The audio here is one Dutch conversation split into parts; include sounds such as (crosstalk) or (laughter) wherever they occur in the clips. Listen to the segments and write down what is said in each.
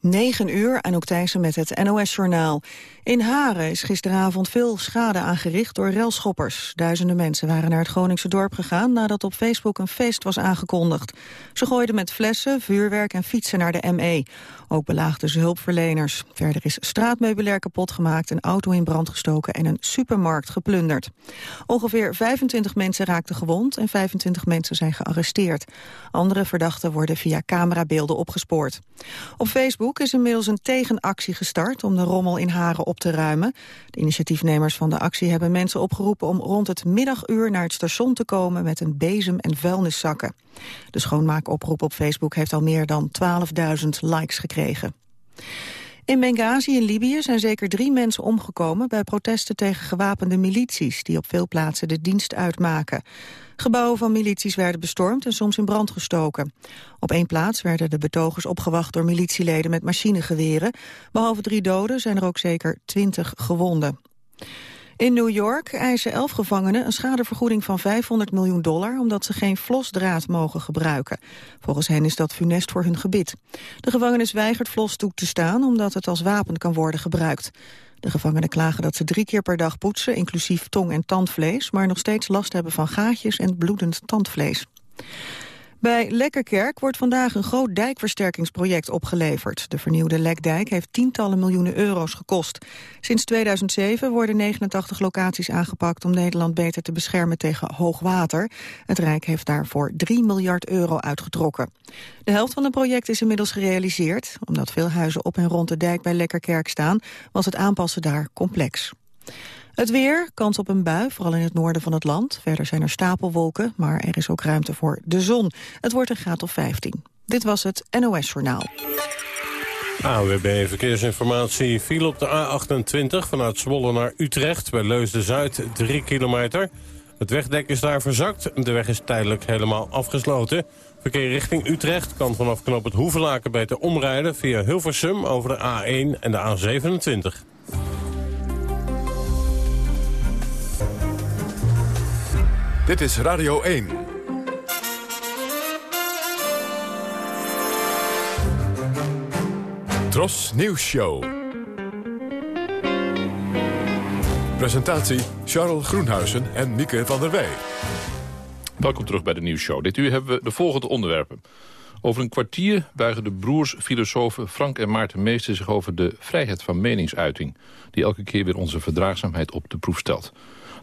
9 uur, Anouk Thijssen met het NOS-journaal. In Haren is gisteravond veel schade aangericht door relschoppers. Duizenden mensen waren naar het Groningse dorp gegaan... nadat op Facebook een feest was aangekondigd. Ze gooiden met flessen, vuurwerk en fietsen naar de ME. Ook belaagden ze hulpverleners. Verder is straatmeubilair kapot gemaakt, een auto in brand gestoken... en een supermarkt geplunderd. Ongeveer 25 mensen raakten gewond en 25 mensen zijn gearresteerd. Andere verdachten worden via camerabeelden opgespoord. Op Facebook is inmiddels een tegenactie gestart om de rommel in Haren op te ruimen. De initiatiefnemers van de actie hebben mensen opgeroepen om rond het middaguur naar het station te komen met een bezem en vuilniszakken. De schoonmaakoproep op Facebook heeft al meer dan 12.000 likes gekregen. In Benghazi in Libië zijn zeker drie mensen omgekomen bij protesten tegen gewapende milities die op veel plaatsen de dienst uitmaken. Gebouwen van milities werden bestormd en soms in brand gestoken. Op één plaats werden de betogers opgewacht door militieleden met machinegeweren. Behalve drie doden zijn er ook zeker twintig gewonden. In New York eisen elf gevangenen een schadevergoeding van 500 miljoen dollar... omdat ze geen flosdraad mogen gebruiken. Volgens hen is dat funest voor hun gebit. De gevangenis weigert flos toe te staan omdat het als wapen kan worden gebruikt. De gevangenen klagen dat ze drie keer per dag poetsen, inclusief tong- en tandvlees... maar nog steeds last hebben van gaatjes en bloedend tandvlees. Bij Lekkerkerk wordt vandaag een groot dijkversterkingsproject opgeleverd. De vernieuwde Lekdijk heeft tientallen miljoenen euro's gekost. Sinds 2007 worden 89 locaties aangepakt om Nederland beter te beschermen tegen hoogwater. Het Rijk heeft daarvoor 3 miljard euro uitgetrokken. De helft van het project is inmiddels gerealiseerd. Omdat veel huizen op en rond de dijk bij Lekkerkerk staan, was het aanpassen daar complex. Het weer, kans op een bui, vooral in het noorden van het land. Verder zijn er stapelwolken, maar er is ook ruimte voor de zon. Het wordt een graad of 15. Dit was het NOS Journaal. AWB Verkeersinformatie viel op de A28 vanuit Zwolle naar Utrecht... bij Leusden-Zuid, 3 kilometer. Het wegdek is daar verzakt. De weg is tijdelijk helemaal afgesloten. Verkeer richting Utrecht kan vanaf knop het Hoevelaken beter omrijden... via Hilversum over de A1 en de A27. Dit is Radio 1. Tros Nieuws Show. Presentatie Charles Groenhuizen en Mieke van der Wij. Welkom terug bij de nieuwsshow. Dit uur hebben we de volgende onderwerpen. Over een kwartier buigen de broers filosofen Frank en Maarten Meester zich over de vrijheid van meningsuiting... die elke keer weer onze verdraagzaamheid op de proef stelt.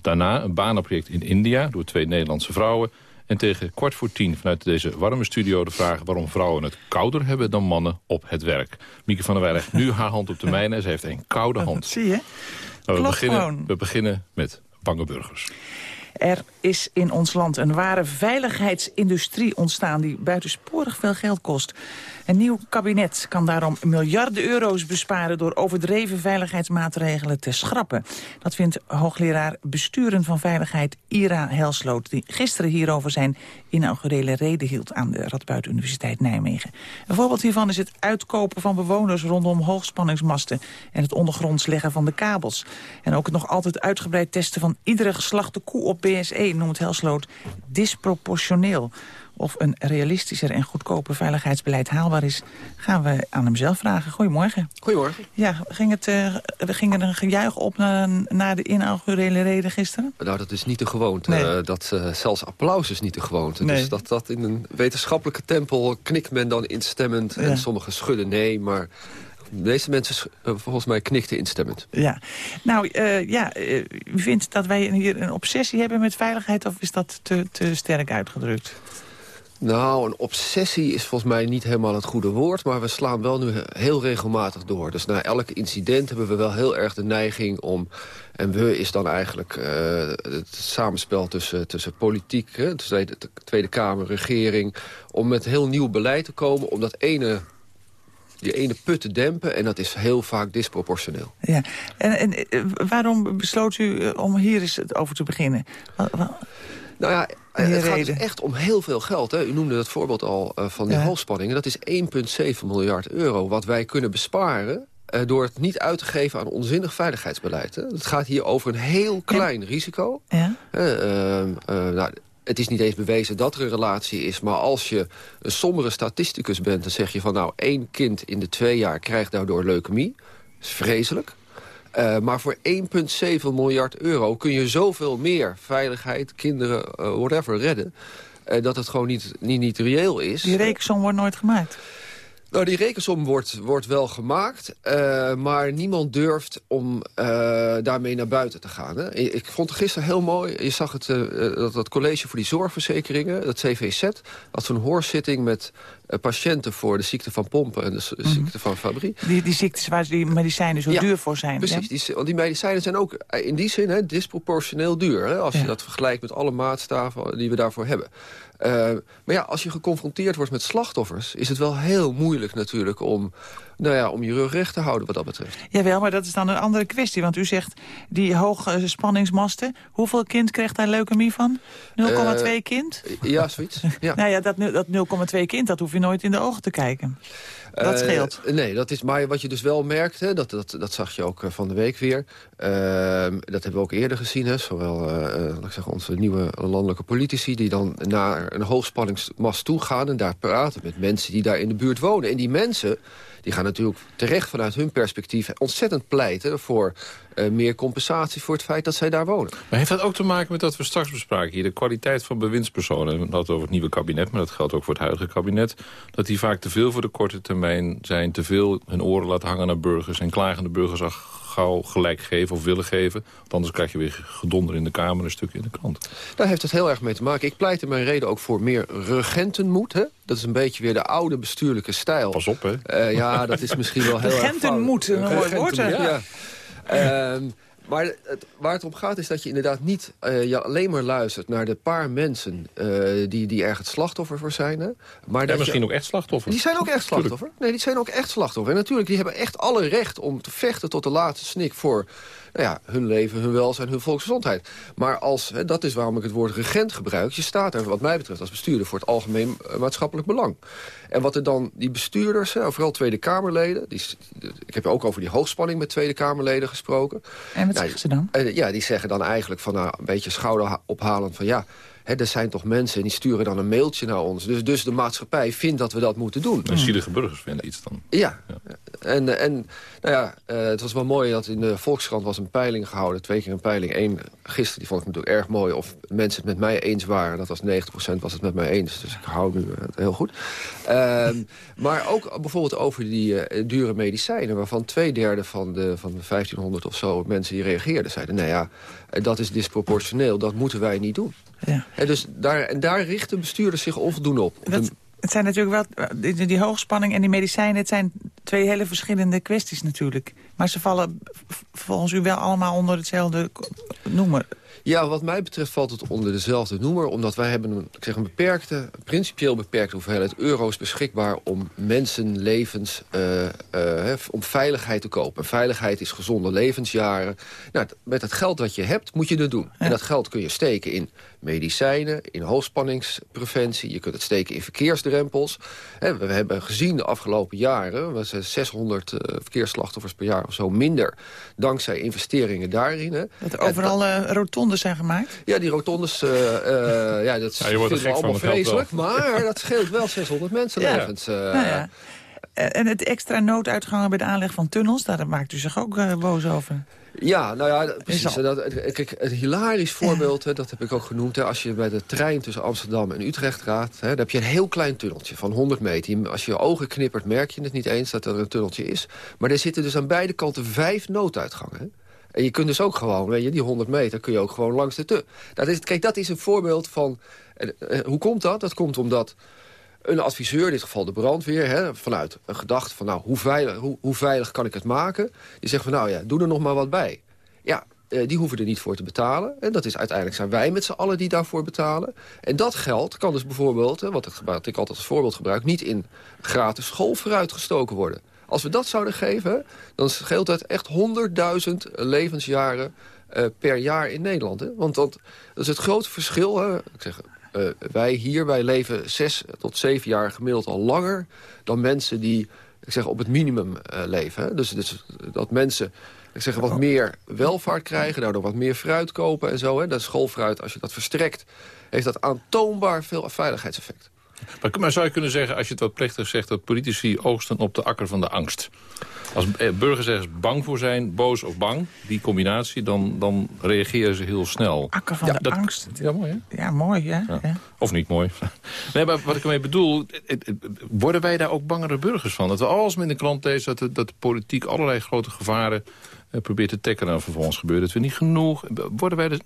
Daarna een banenproject in India door twee Nederlandse vrouwen. En tegen kwart voor tien vanuit deze warme studio de vraag... waarom vrouwen het kouder hebben dan mannen op het werk. Mieke van der Wij legt nu haar hand op de mijne. Ze heeft een koude hand. (laughs) Zie je? we, beginnen, we beginnen met bange burgers. Er is in ons land een ware veiligheidsindustrie ontstaan... die buitensporig veel geld kost. Een nieuw kabinet kan daarom miljarden euro's besparen... door overdreven veiligheidsmaatregelen te schrappen. Dat vindt hoogleraar besturen van veiligheid Ira Helsloot... die gisteren hierover zijn inaugurele reden hield... aan de Radboud Universiteit Nijmegen. Een voorbeeld hiervan is het uitkopen van bewoners... rondom hoogspanningsmasten en het ondergronds leggen van de kabels. En ook het nog altijd uitgebreid testen van iedere geslachte koe op BSE... noemt Helsloot disproportioneel. Of een realistischer en goedkoper veiligheidsbeleid haalbaar is... gaan we aan hem zelf vragen. Goedemorgen. Goedemorgen. Ja, ging, het, uh, ging er een gejuich op na, de inaugurele reden gisteren? Nou, dat is niet de gewoonte. Nee. dat, uh, zelfs applaus is niet de gewoonte. Nee. Dus dat, dat in een wetenschappelijke tempel knikt men dan instemmend... en sommigen schudden nee, maar... De meeste mensen uh, volgens mij knikten instemmend. Ja, nou ja, u vindt dat wij hier een obsessie hebben met veiligheid... of is dat te, te sterk uitgedrukt? Nou, een obsessie is volgens mij niet helemaal het goede woord... maar we slaan wel nu heel regelmatig door. Dus na elk incident hebben we wel heel erg de neiging om... en we is dan eigenlijk uh, het samenspel tussen, tussen politiek... Hè, tussen de Tweede Kamer, regering... om met heel nieuw beleid te komen... om dat ene die ene put te dempen. En dat is heel vaak disproportioneel. Ja. En, en eh, waarom besloot u eh, om hier eens over te beginnen? Nou ja, eh, het gaat dus echt om heel veel geld. Hè. U noemde het voorbeeld al uh, van die ja. hoogspanningen. Dat is 1,7 miljard euro wat wij kunnen besparen... Uh, door het niet uit te geven aan onzinnig veiligheidsbeleid. Hè. Het gaat hier over een heel klein risico. Ja. Uh, nou, het is niet eens bewezen dat er een relatie is... maar als je een sombere statisticus bent... dan zeg je van nou, één kind in de twee jaar krijgt daardoor leukemie. Dat is vreselijk. Uh, maar voor 1,7 miljard euro kun je zoveel meer veiligheid, kinderen, uh, whatever, redden... Uh, dat het gewoon niet, niet, niet reëel is. Die rekensom wordt nooit gemaakt. Nou, die rekensom wordt, wordt wel gemaakt, uh, maar niemand durft om uh, daarmee naar buiten te gaan. Hè. Ik vond het gisteren heel mooi, je zag het, uh, dat, dat college voor die zorgverzekeringen, dat CVZ, had zo'n hoorzitting met patiënten voor de ziekte van pompen en de mm -hmm. ziekte van Fabry. Die, die ziektes waar die medicijnen zo ja, duur voor zijn. Precies, die, want die medicijnen zijn ook in die zin hè, disproportioneel duur. Hè, als ja. je dat vergelijkt met alle maatstaven die we daarvoor hebben. Uh, maar ja, als je geconfronteerd wordt met slachtoffers... is het wel heel moeilijk natuurlijk om, nou ja, om je rug recht te houden wat dat betreft. Jawel, maar dat is dan een andere kwestie. Want u zegt, die hoge spanningsmasten... hoeveel kind krijgt daar leukemie van? 0,2 uh, kind? Ja, zoiets. Ja. (laughs) nou ja, dat, dat 0,2 kind, dat hoef je nooit in de ogen te kijken. Dat scheelt. Uh, nee, dat is, maar wat je dus wel merkt, hè, dat, dat, dat zag je ook uh, van de week weer. Uh, dat hebben we ook eerder gezien. Hè, zowel laat ik zeggen, onze nieuwe landelijke politici... die dan naar een hoogspanningsmast toe gaan... en daar praten met mensen die daar in de buurt wonen. En die mensen die gaan natuurlijk terecht vanuit hun perspectief... ontzettend pleiten voor uh, meer compensatie voor het feit dat zij daar wonen. Maar heeft dat ook te maken met dat we straks bespraken hier... de kwaliteit van bewindspersonen, we hadden over het nieuwe kabinet... maar dat geldt ook voor het huidige kabinet... dat die vaak te veel voor de korte termijn zijn... te veel hun oren laten hangen naar burgers... en klagende burgers. Al gauw gelijk geven of willen geven. Want anders krijg je weer gedonder in de Kamer... een stukje in de krant. Daar heeft het heel erg mee te maken. Ik pleit in mijn reden ook voor meer regentenmoed. Hè? Dat is een beetje weer de oude bestuurlijke stijl. Pas op, hè? Uh, ja, dat is misschien wel heel erg... Regentenmoed, een mooi woord, hè? Ja. ja. Maar het, waar het om gaat is dat je inderdaad niet uh, je alleen maar luistert... naar de paar mensen uh, die, die erg het slachtoffer voor zijn. Hè? Maar en dat misschien je, ook echt slachtoffer. Die zijn ook echt slachtoffer. Nee, die zijn ook echt slachtoffer. En natuurlijk, die hebben echt alle recht om te vechten tot de laatste snik... voor nou ja, hun leven, hun welzijn, hun volksgezondheid. Maar als, hè, dat is waarom ik het woord regent gebruik... je staat er wat mij betreft als bestuurder voor het algemeen maatschappelijk belang. En wat er dan, die bestuurders, hè, vooral Tweede Kamerleden... Die, ik heb ook over die hoogspanning met Tweede Kamerleden gesproken. En wat nou, zeggen ze dan? Uh, ja, die zeggen dan eigenlijk van nou, een beetje schouderophalend van... ja, He, er zijn toch mensen die sturen dan een mailtje naar ons. Dus, dus de maatschappij vindt dat we dat moeten doen. En zielige burgers vinden iets dan. Ja. ja. En, en nou ja, uh, het was wel mooi dat in de Volkskrant was een peiling gehouden. Twee keer een peiling. Eén gisteren, die vond ik natuurlijk erg mooi. Of mensen het met mij eens waren. Dat was 90% was het met mij eens. Dus ik hou nu het heel goed. Uh, maar ook bijvoorbeeld over die uh, dure medicijnen. Waarvan twee derde van de, van de 1500 of zo mensen die reageerden zeiden... nou ja, dat is disproportioneel. Dat moeten wij niet doen. Ja. En, dus daar, en daar richten bestuurders zich onvoldoende op. Wat, het zijn natuurlijk wel, die, die, hoogspanning en die medicijnen... het zijn twee hele verschillende kwesties natuurlijk. Maar ze vallen volgens u wel allemaal onder hetzelfde noemer. Ja, wat mij betreft valt het onder dezelfde noemer. Omdat wij hebben een, ik zeg een beperkte, principieel beperkte hoeveelheid euro's beschikbaar... om mensenlevens, uh, uh, om veiligheid te kopen. Veiligheid is gezonde levensjaren. Nou, met het geld dat je hebt, moet je dat doen. Ja. En dat geld kun je steken in medicijnen, in hoogspanningspreventie. Je kunt het steken in verkeersdrempels. We hebben gezien de afgelopen jaren... we zijn 600 uh, verkeersslachtoffers per jaar of zo minder... dankzij investeringen daarin. Hè. Dat er overal uh, rotondes zijn gemaakt? Ja, die rotondes, uh, uh, ja, dat (laughs) ja, vinden we allemaal vreselijk. Maar dat scheelt wel 600 (laughs) mensenlevens. Ja. Nou ja. En het extra nooduitgangen bij de aanleg van tunnels... daar maakt u zich ook boos over. Ja, nou ja, precies. Dat, kijk, het hilarisch voorbeeld, hè, dat heb ik ook genoemd... Hè, als je bij de trein tussen Amsterdam en Utrecht gaat... Hè, dan heb je een heel klein tunneltje van 100 meter. Als je je ogen knippert, merk je het niet eens dat er een tunneltje is. Maar er zitten dus aan beide kanten vijf nooduitgangen. En je kunt dus ook gewoon, weet je, die 100 meter kun je ook gewoon langs de te. Dat is, kijk, dat is een voorbeeld van... Eh, hoe komt dat? Dat komt omdat een adviseur, in dit geval de brandweer... Hè, vanuit een gedachte van nou, hoe veilig, hoe, hoe veilig kan ik het maken... die zegt van nou ja, doe er nog maar wat bij. Ja, eh, die hoeven er niet voor te betalen. En dat is uiteindelijk zijn wij met z'n allen die daarvoor betalen. En dat geld kan dus bijvoorbeeld, wat, ik, wat ik altijd als voorbeeld gebruik... niet in gratis school vooruitgestoken worden. Als we dat zouden geven, dan scheelt het echt 100.000 levensjaren uh, per jaar in Nederland. Want dat, dat is het grote verschil. Hè? Ik zeg, uh, wij hier, wij leven zes tot zeven jaar gemiddeld al langer... dan mensen die ik zeg, op het minimum leven. Hè? Dus, dus dat mensen ik zeg, wat meer welvaart krijgen, daardoor wat meer fruit kopen en zo. Hè? Dat schoolfruit, als je dat verstrekt, heeft dat aantoonbaar veel veiligheidseffect. Maar, zou je kunnen zeggen, als je het wat plechtig zegt... dat politici oogsten op de akker van de angst? Als eh, burgers ergens bang voor zijn, boos of bang, die combinatie... dan, dan reageren ze heel snel. Akker van de angst. Ja, mooi hè? Ja, mooi, ja. ja. Of niet mooi. (laughs) Nee, maar wat ik ermee bedoel, worden wij daar ook bangere burgers van? Dat we alles in de krant lezen dat de, dat de politiek allerlei grote gevaren uh, probeert te tackelen... en vervolgens gebeurt het weer niet genoeg. Worden wij er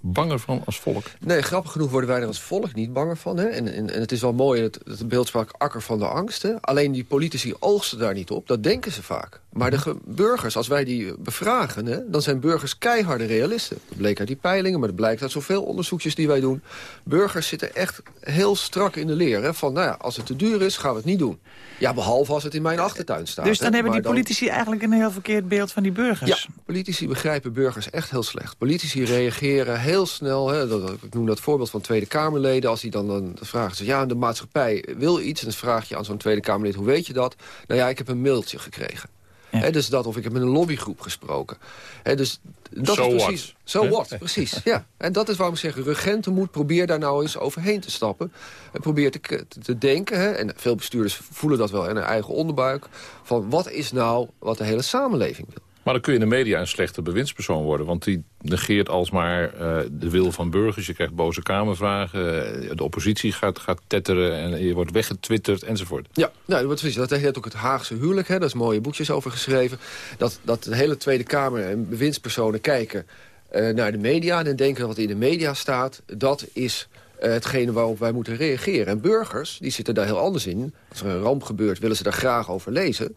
banger van als volk? Nee, grappig genoeg worden wij er als volk niet banger van. Hè? En, en, en het is wel mooi, het, het beeldspraak akker van de angst. Hè? Alleen die politici oogsten daar niet op, dat denken ze vaak. Maar de burgers, als wij die bevragen, hè, dan zijn burgers keiharde realisten. Dat bleek uit die peilingen, maar dat blijkt uit zoveel onderzoekjes die wij doen. Burgers zitten echt heel strak in de leer. Hè, van, nou ja, als het te duur is, gaan we het niet doen. Ja, behalve als het in mijn achtertuin staat. Dus dan hebben die politici eigenlijk een heel verkeerd beeld van die burgers? Ja, politici begrijpen burgers echt heel slecht. Politici reageren heel snel. Hè, dat, ik noem dat voorbeeld van Tweede Kamerleden. Als die dan, dan vragen ze, ja, de maatschappij wil iets. En dan vraag je aan zo'n Tweede Kamerlid, hoe weet je dat? Nou ja, ik heb een mailtje gekregen. Ja. dus dat, of ik heb met een lobbygroep gesproken. dus dat so is precies. Zo so what, precies. Ja. En dat is waarom ik zeg, regentenmoed, probeer daar nou eens overheen te stappen. En probeer te, te denken, en veel bestuurders voelen dat wel in hun eigen onderbuik... van wat is nou wat de hele samenleving wil. Maar dan kun je in de media een slechte bewindspersoon worden. Want die negeert alsmaar uh, de wil van burgers. Je krijgt boze kamervragen. Eh, de oppositie gaat, gaat tetteren. En je wordt weggetwitterd enzovoort. Ja, nou, dat, dat heet ook het Haagse huwelijk. Hè. Daar is mooie boekjes over geschreven. Dat, dat de hele Tweede Kamer en bewindspersonen kijken uh, naar de media. En denken wat in de media staat. Dat is hetgene waarop wij moeten reageren. En burgers, die zitten daar heel anders in. Als er een ramp gebeurt, willen ze daar graag over lezen.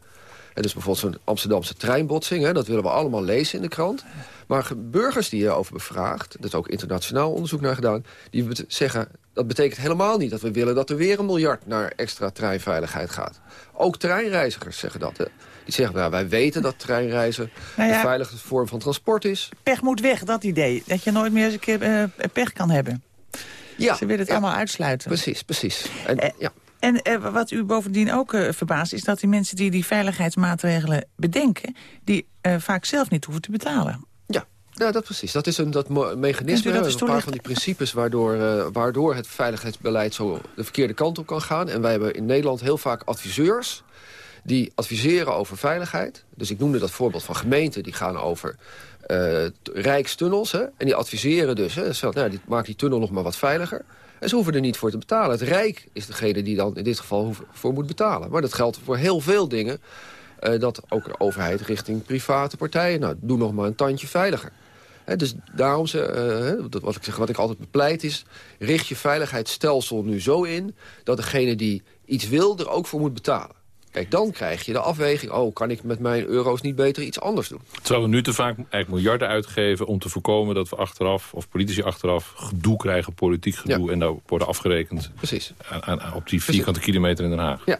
En dus bijvoorbeeld zo'n Amsterdamse treinbotsing, hè, dat willen we allemaal lezen in de krant. Maar burgers die hierover bevraagd, er is ook internationaal onderzoek naar gedaan... die zeggen, dat betekent helemaal niet dat we willen dat er weer een miljard naar extra treinveiligheid gaat. Ook treinreizigers zeggen dat. Hè. Die zeggen, nou, wij weten dat treinreizen (laughs) nou de veiligste vorm van transport is. Pech moet weg, dat idee. Dat je nooit meer eens een keer uh, pech kan hebben. Ja, Ze willen het allemaal uitsluiten. Precies, precies. En, eh, ja. En eh, wat u bovendien ook uh, verbaast... is dat die mensen die die veiligheidsmaatregelen bedenken... die uh, vaak zelf niet hoeven te betalen. Ja, nou, dat precies. Dat is een dat mechanisme, dat een paar van die principes... Waardoor, waardoor het veiligheidsbeleid zo de verkeerde kant op kan gaan. En wij hebben in Nederland heel vaak adviseurs... die adviseren over veiligheid. Dus ik noemde dat voorbeeld van gemeenten... die gaan over rijkstunnels. Hè, en die adviseren dus. Hè, zo, nou, die, maak die tunnel nog maar wat veiliger... En ze hoeven er niet voor te betalen. Het Rijk is degene die dan in dit geval voor moet betalen. Maar dat geldt voor heel veel dingen. Uh, dat ook de overheid richting private partijen... nou, doe nog maar een tandje veiliger. dus daarom, ze, uh, wat, ik zeg, wat ik altijd bepleit is... richt je veiligheidsstelsel nu zo in... dat degene die iets wil er ook voor moet betalen. Kijk, dan krijg je de afweging... oh, kan ik met mijn euro's niet beter iets anders doen? Terwijl we nu te vaak eigenlijk miljarden uitgeven... om te voorkomen dat we achteraf, of politici achteraf... gedoe krijgen, politiek gedoe... en daar worden afgerekend Precies. Aan, op die vierkante kilometer in Den Haag. Ja.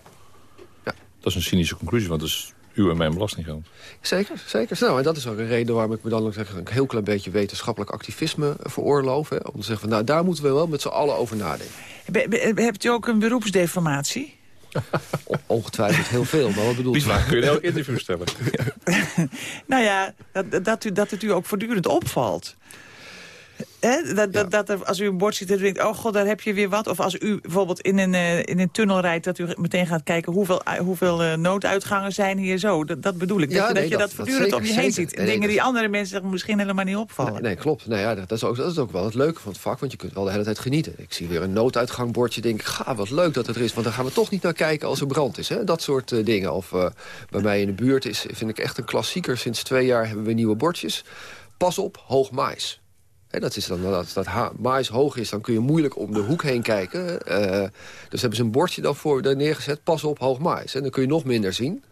ja. Dat is een cynische conclusie, want dat is uw en mijn belastinggeld. Zeker, zeker. Nou, en dat is ook een reden waarom ik me dan ook een heel klein beetje wetenschappelijk activisme veroorloof. Hè, om te zeggen, van, nou, daar moeten we wel met z'n allen over nadenken. hebt u ook een beroepsdeformatie? (laughs) Ongetwijfeld heel veel, maar wat bedoelt u? Die vraag kun je elk interview stellen. (laughs) nou ja, dat, dat, u, dat het u ook voortdurend opvalt. Dat, dat, dat er, als u een bord ziet en denkt, oh god, daar heb je weer wat. Of als u bijvoorbeeld in een, uh, in een tunnel rijdt... dat u meteen gaat kijken hoeveel, uh, hoeveel uh, nooduitgangen zijn hier zo. Dat, dat bedoel ik. Ja, dat, nee, dat, je dat, voortdurend om je heen ziet. Nee, dingen die andere mensen misschien helemaal niet opvallen. Nee, klopt. Nou ja, dat, is ook, dat is ook wel het leuke van het vak. Want je kunt wel de hele tijd genieten. Ik zie weer een nooduitgangbordje. denk ik, ga, wat leuk dat het er is. Want dan gaan we toch niet naar kijken als er brand is. Hè? Dat soort dingen. Of bij mij in de buurt is, vind ik echt een klassieker. Sinds twee jaar hebben we nieuwe bordjes. Pas op, hoog mais dat is dan, als dat mais hoog is, dan kun je moeilijk om de hoek heen kijken. Uh, dus hebben ze een bordje dan voor neergezet, pas op, hoog mais. En dan kun je nog minder zien.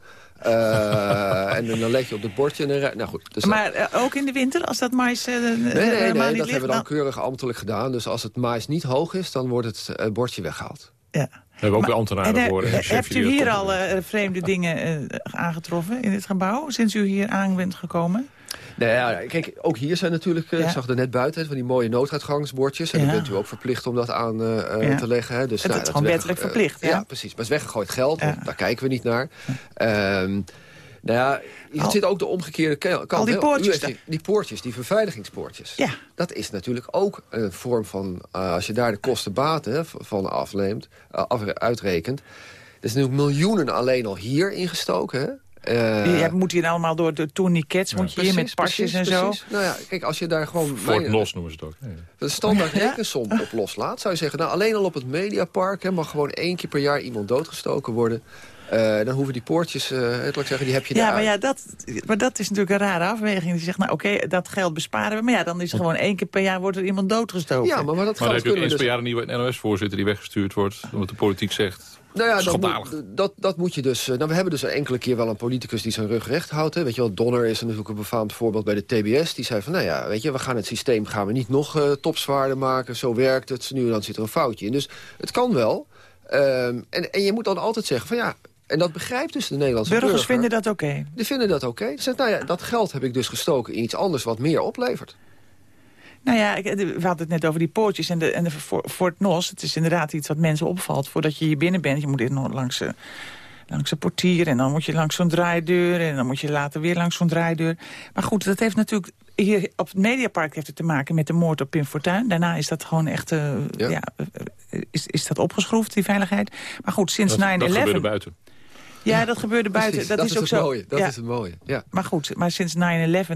Uh, (laughs) en dan leg je op het bordje en dan... Nou goed, dus maar uh, ook in de winter, als dat mais uh, Nee, nee, nee, nee dat hebben we dan keurig ambtelijk gedaan. Dus als het mais niet hoog is, dan wordt het bordje weggehaald. Ja. We hebben ook weer ambtenaren voor. Hebt u hier al vreemde dingen aangetroffen in dit gebouw... sinds u hier aan bent gekomen? Nou ja, kijk, ook hier zijn natuurlijk, eh, ik zag er net buiten, van die mooie nooduitgangsbordjes. En dan bent u ook verplicht om dat aan eh, eh, te leggen. Hè. Dus, Het nou, is gewoon wettelijk verplicht, ja. precies. Maar het is weggegooid geld, daar kijken we niet naar. Ehm nou ja, Al- zit ook de omgekeerde ke- kant. al die poortjes die, die poortjes, die beveiligingspoortjes. Ja. Dat is natuurlijk ook een vorm van, als je daar de kosten-baten van afneemt, eh, af, uitrekent. Er is natuurlijk miljoenen alleen al hier ingestoken. Eh, je moet hier allemaal door de tourniquets, moet je hier met pasjes en zo. precies. Nou ja, kijk, als je daar gewoon Fort mijn- Nos noemen ze het ook. Ja, (laughs) ja. een standaard (laughs) rekensom op loslaat... zou je zeggen, nou, alleen al op het Mediapark... Hè, mag gewoon één keer per jaar iemand doodgestoken worden... Eh, dan hoeven die poortjes, eh laat ik zeggen, die heb je Ja, daar. maar, ja dat, maar dat is natuurlijk een rare afweging. Die zegt, nou oké, dat geld besparen we. Maar ja, dan is er gewoon één keer per jaar wordt er iemand doodgestoken. Ja, maar, maar dat Maar dan geld heb je ook eens we per dus... jaar een nieuwe NOS-voorzitter die weggestuurd wordt. Omdat de politiek zegt, Nou ja, Schandalig. moet, dat, dat moet je dus... eh, Nou, we hebben dus een enkele keer wel een politicus die zijn rug recht houdt. Hè. Weet je wel, Donner is natuurlijk een befaamd voorbeeld bij de TBS. Die zei van, nou ja, weet je, we gaan het systeem gaan we niet nog eh topzwaarder maken. Zo werkt het. Nu en dan zit er een foutje in. Dus het kan wel. Ehm, en, en je moet dan altijd zeggen van ja... En dat begrijpt dus de Nederlandse Burgers burger. vinden dat oké. Die vinden dat oké. Die zeggen, nou ja, dat geld heb ik dus gestoken in iets anders wat meer oplevert. Nou ja, we hadden het net over die poortjes en de, en de Fort Nos. Het is inderdaad iets wat mensen opvalt voordat je hier binnen bent. Je moet eerst nog langs, eh, langs een portier en dan moet je langs zo'n draaideur... en dan moet je later weer langs zo'n draaideur. Maar goed, dat heeft natuurlijk... Hier op het Mediapark heeft het te maken met de moord op Pim Fortuyn. Daarna is dat gewoon echt... eh, Ja. ja. eh, is, is dat opgeschroefd, die veiligheid. Maar goed, sinds 9-11... dat, dat gebeurde buiten. Ja, dat gebeurde buiten. Precies, dat, is ook het zo. mooie. Dat ja. is het mooie. Ja. Maar goed, maar sinds 9-11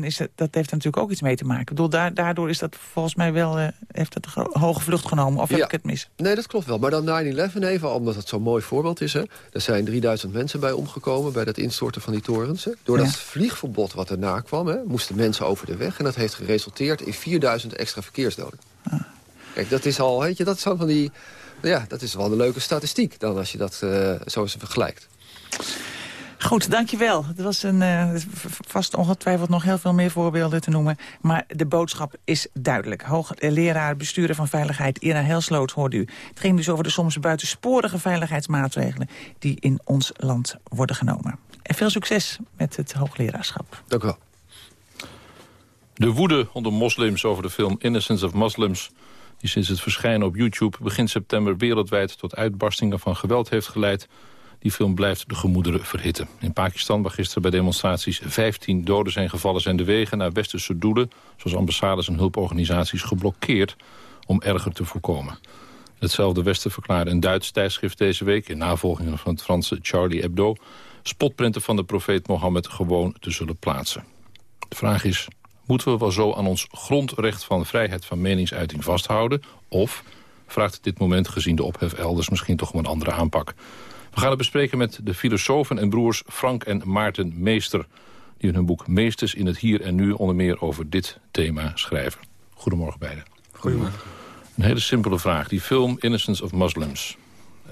is het, dat heeft er natuurlijk ook iets mee te maken. Ik bedoel, daar, daardoor is dat volgens mij wel, eh, heeft het een hoge vlucht genomen. Of heb ik het mis? Nee, dat klopt wel. Maar dan 9-11 even, omdat het zo'n mooi voorbeeld is. Hè. Er zijn 3000 mensen bij omgekomen bij dat instorten van die torens. Hè. Door dat vliegverbod wat erna kwam, hè, moesten mensen over de weg. En dat heeft geresulteerd in 4000 extra verkeersdoden. Ah. Kijk, dat is al, weet je, dat is zo van die... Ja, dat is wel een leuke statistiek dan als je dat eh, zo eens vergelijkt. Goed, dankjewel. Het was een, eh, vast ongetwijfeld nog heel veel meer voorbeelden te noemen. Maar de boodschap is duidelijk. Hoogleraar besturen van veiligheid Ira Helsloot hoorde u. Het ging dus over de soms buitensporige veiligheidsmaatregelen... die in ons land worden genomen. En veel succes met het hoogleraarschap. Dank u wel. De woede onder moslims over de film Innocence of Muslims... die sinds het verschijnen op YouTube begin september wereldwijd... tot uitbarstingen van geweld heeft geleid... die film blijft de gemoederen verhitten. In Pakistan, waar gisteren bij demonstraties 15 doden zijn gevallen... zijn de wegen naar westerse doelen, zoals ambassades en hulporganisaties... geblokkeerd om erger te voorkomen. Hetzelfde Westen verklaarde een Duits tijdschrift deze week... in navolging van het Franse Charlie Hebdo... spotprenten van de profeet Mohammed gewoon te zullen plaatsen. De vraag is, moeten we wel zo aan ons grondrecht van vrijheid van meningsuiting vasthouden? Of vraagt dit moment gezien de ophef elders misschien toch om een andere aanpak? We gaan het bespreken met de filosofen en broers Frank en Maarten Meester... die in hun boek Meesters in het Hier en Nu onder meer over dit thema schrijven. Goedemorgen beiden. Goedemorgen. Een hele simpele vraag. Die film Innocence of Muslims...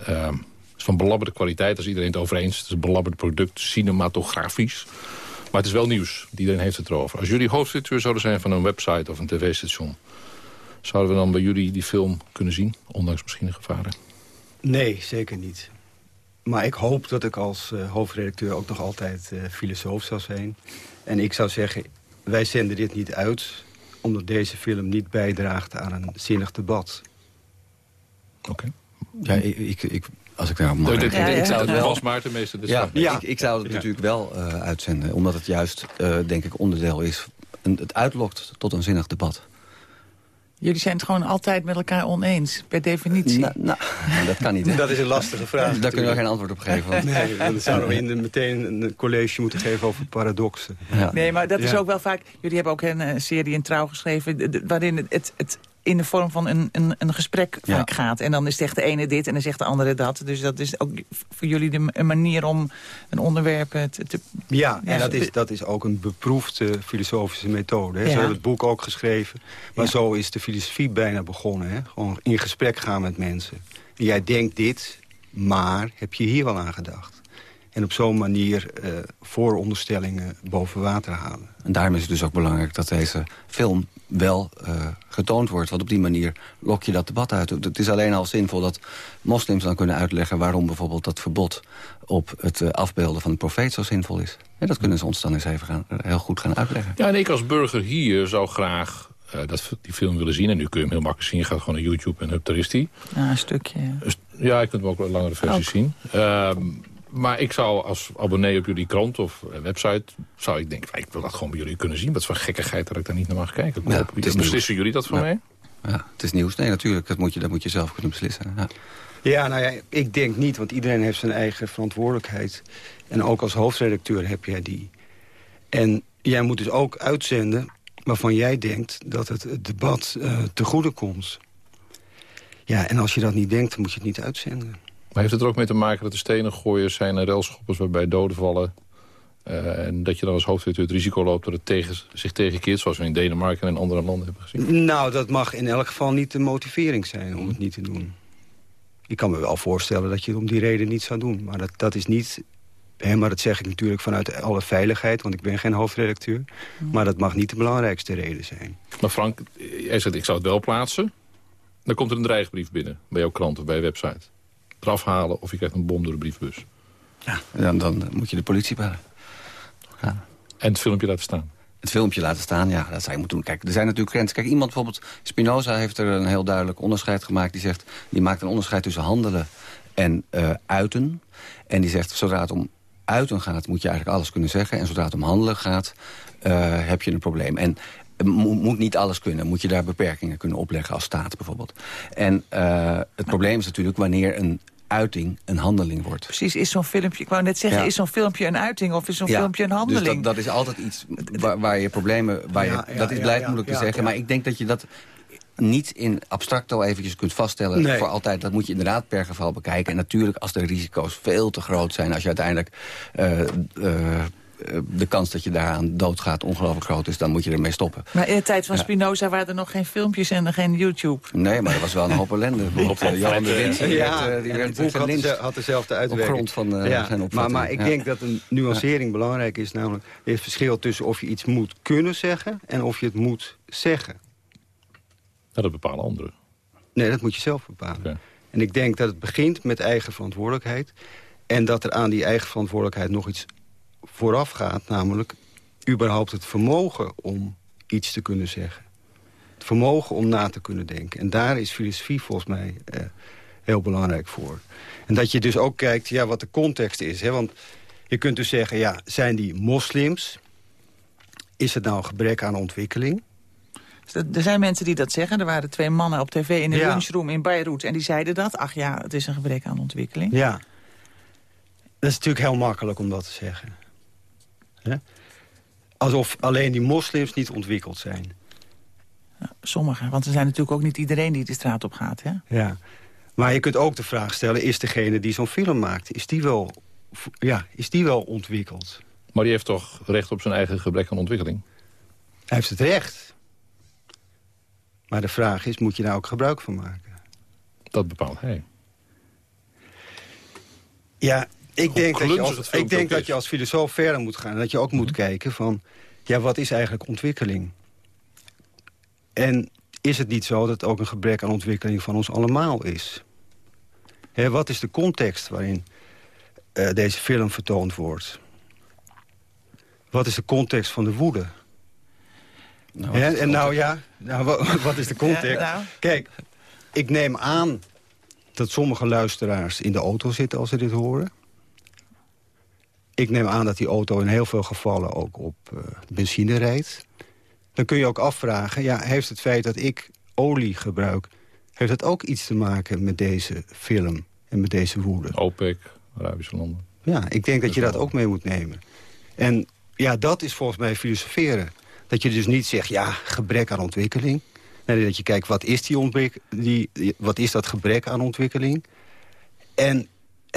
ehm, is van belabberde kwaliteit, is iedereen het over eens. Het is een belabberd product, cinematografisch. Maar het is wel nieuws. Iedereen heeft het erover. Als jullie hoofdredacteur zouden zijn van een website of een tv-station... zouden we dan bij jullie die film kunnen zien? Ondanks misschien de gevaren. Nee, zeker niet. Maar ik hoop dat ik als eh, hoofdredacteur ook nog altijd eh, filosoof zou zijn. En ik zou zeggen, wij zenden dit niet uit... omdat deze film niet bijdraagt aan een zinnig debat. Oké. Ja, ik, ik, ik- als ik daarop mag Nou. Ja, ik zou het wel, was Maarten meester. Dit is ja. Ik, ik zou het Ja. natuurlijk wel eh, uitzenden. Omdat het juist, eh, denk ik, onderdeel is. En het uitlokt tot een zinnig debat. Jullie zijn het gewoon altijd met elkaar oneens, per definitie. Nou, nou, (laughs) dat kan niet. hè. Dat is een lastige vraag. Daar kunnen we geen antwoord op geven. want- Nee, dan zouden we in de, meteen een college moeten geven over paradoxen. ja. Nee, maar dat is Ja. ook wel vaak... Jullie hebben ook een eh, serie in Trouw geschreven... waarin het, het, het in de vorm van een, een, een gesprek Ja. vaak gaat. En dan zegt de ene dit en dan zegt de andere dat. Dus dat is ook voor jullie de, een manier om een onderwerp eh, te... te Ja, en Ja. dat is, dat is ook een beproefde filosofische methode. Hè. Ze hebben het boek ook geschreven. Maar Ja. zo is de filosofie bijna begonnen. Hè. Gewoon in gesprek gaan met mensen. En jij denkt dit, maar heb je hier wel aan gedacht? En op zo'n manier uh, vooronderstellingen boven water halen. En daarom is het dus ook belangrijk dat deze film wel uh, getoond wordt. Want op die manier lok je dat debat uit. Het is alleen al zinvol dat moslims dan kunnen uitleggen... waarom bijvoorbeeld dat verbod op het uh, afbeelden van de profeet zo zinvol is. En dat kunnen ze ons dan eens even gaan, heel goed gaan uitleggen. Ja, en ik als burger hier zou graag uh, dat, die film willen zien. En nu kun je hem heel makkelijk zien. Je gaat gewoon naar YouTube en hup, daar is die. Ja, een stukje. Ja, je kunt hem ook een langere versie ook. zien. Uh, maar ik zou als abonnee op jullie krant of website... zou ik denken, ik wil dat gewoon bij jullie kunnen zien. Wat voor gekkigheid dat ik daar niet naar mag kijken. Ja, beslissen jullie dat voor ja. mij? Ja, het is nieuws. Nee, natuurlijk. Dat moet je, dat moet je zelf kunnen beslissen. Ja. ja, nou ja, ik denk niet. Want iedereen heeft zijn eigen verantwoordelijkheid. En ook als hoofdredacteur heb jij die. En jij moet dus ook uitzenden waarvan jij denkt dat het, het debat uh, te goede komt. Ja, en als je dat niet denkt, dan moet je het niet uitzenden. Maar heeft het er ook mee te maken dat de stenen gooiers zijn en relschoppers waarbij doden vallen... Uh, en dat je dan als hoofdredacteur het risico loopt dat het tegen, zich tegenkeert... zoals we in Denemarken en in andere landen hebben gezien? Nou, dat mag in elk geval niet de motivering zijn om het niet te doen. Ik kan me wel voorstellen dat je het om die reden niet zou doen. Maar dat, dat is niet... Hè, maar dat zeg ik natuurlijk vanuit alle veiligheid, want ik ben geen hoofdredacteur. Maar dat mag niet de belangrijkste reden zijn. Maar Frank, jij zegt ik zou het wel plaatsen. Dan komt er een dreigbrief binnen bij jouw krant of bij je website eraf halen of je krijgt een bom door de briefbus. Ja, dan, dan moet je de politie bellen. Ja. En het filmpje laten staan? Het filmpje laten staan, ja, dat zou je moeten doen. Kijk, er zijn natuurlijk grenzen. Kijk, iemand bijvoorbeeld, Spinoza heeft er een heel duidelijk onderscheid gemaakt. Die zegt, die maakt een onderscheid tussen handelen en uh, uiten. En die zegt, zodra het om uiten gaat, moet je eigenlijk alles kunnen zeggen. En zodra het om handelen gaat, uh, heb je een probleem. En moet niet alles kunnen. Moet je daar beperkingen kunnen opleggen als staat bijvoorbeeld. En uh, het probleem is natuurlijk wanneer een uiting een handeling wordt. Precies, is zo'n filmpje, ik wou net zeggen, ja. is zo'n filmpje een uiting of is zo'n ja, filmpje een handeling? Dus dat, dat is altijd iets waar, waar je problemen, waar je, dat is blijft moeilijk te zeggen. Maar ik denk dat je dat niet in abstracto eventjes kunt vaststellen nee. voor altijd. Dat moet je inderdaad per geval bekijken. En natuurlijk als de risico's veel te groot zijn... als je uiteindelijk uh, uh, de kans dat je daaraan doodgaat ongelooflijk groot is... dan moet je ermee stoppen. Maar in de tijd van Spinoza waren er nog geen filmpjes en geen YouTube. Nee, maar er was wel een hoop ellende. (laughs) Bijvoorbeeld Johan de Wins, die ja, werd, die werd had, had dezelfde uitwerking. Op grond van uh, ja, zijn maar, maar ik ja. denk dat een nuancering belangrijk is. Namelijk, is het verschil tussen of je iets moet kunnen zeggen... en of je het moet zeggen. Ja, dat bepalen anderen. Nee, dat moet je zelf bepalen. Okay. En ik denk dat het begint met eigen verantwoordelijkheid... en dat er aan die eigen verantwoordelijkheid nog iets vooraf gaat. Namelijk überhaupt het vermogen om iets te kunnen zeggen. Het vermogen om na te kunnen denken. En daar is filosofie volgens mij eh, heel belangrijk voor. En dat je dus ook kijkt ja, wat de context is. Hè? Want je kunt dus zeggen, ja, zijn die moslims? Is het nou een gebrek aan ontwikkeling? Er zijn mensen die dat zeggen. Er waren twee mannen op tv in een ja. lunchroom in Beirut. En die zeiden dat. Ach ja, het is een gebrek aan ontwikkeling. Ja. Dat is natuurlijk heel makkelijk om dat te zeggen. He? Alsof alleen die moslims niet ontwikkeld zijn. Ja, sommigen, want er zijn natuurlijk ook niet iedereen die de straat op gaat. Hè? Ja, maar je kunt ook de vraag stellen... is degene die zo'n film maakt, is die, wel, ja, is die wel ontwikkeld? Maar die heeft toch recht op zijn eigen gebrek aan ontwikkeling? Hij heeft het recht. Maar de vraag is, moet je daar ook gebruik van maken? Dat bepaalt hij. Ja, ik denk, dat je, als, ik denk dat je als filosoof verder moet gaan. En dat je ook moet kijken van... ja, wat is eigenlijk ontwikkeling? En is het niet zo dat het ook een gebrek aan ontwikkeling van ons allemaal is? Wat is de context waarin uh, deze film vertoond wordt? Wat is de context van de woede? Nou, en nou ja, nou, (laughs) wat is de context? Ja, nou. Kijk, ik neem aan dat sommige luisteraars in de auto zitten als ze dit horen. Ik neem aan dat die auto in heel veel gevallen ook op uh, benzine rijdt. Dan kun je ook afvragen, ja, heeft het feit dat ik olie gebruik... heeft dat ook iets te maken met deze film en met deze woede? OPEC, Arabische landen. Ja, ik denk dat je dat ook mee moet nemen. En ja, dat is volgens mij filosoferen. Dat je dus niet zegt, ja, gebrek aan ontwikkeling. Nee, dat je kijkt, wat is, die die, wat is dat gebrek aan ontwikkeling? En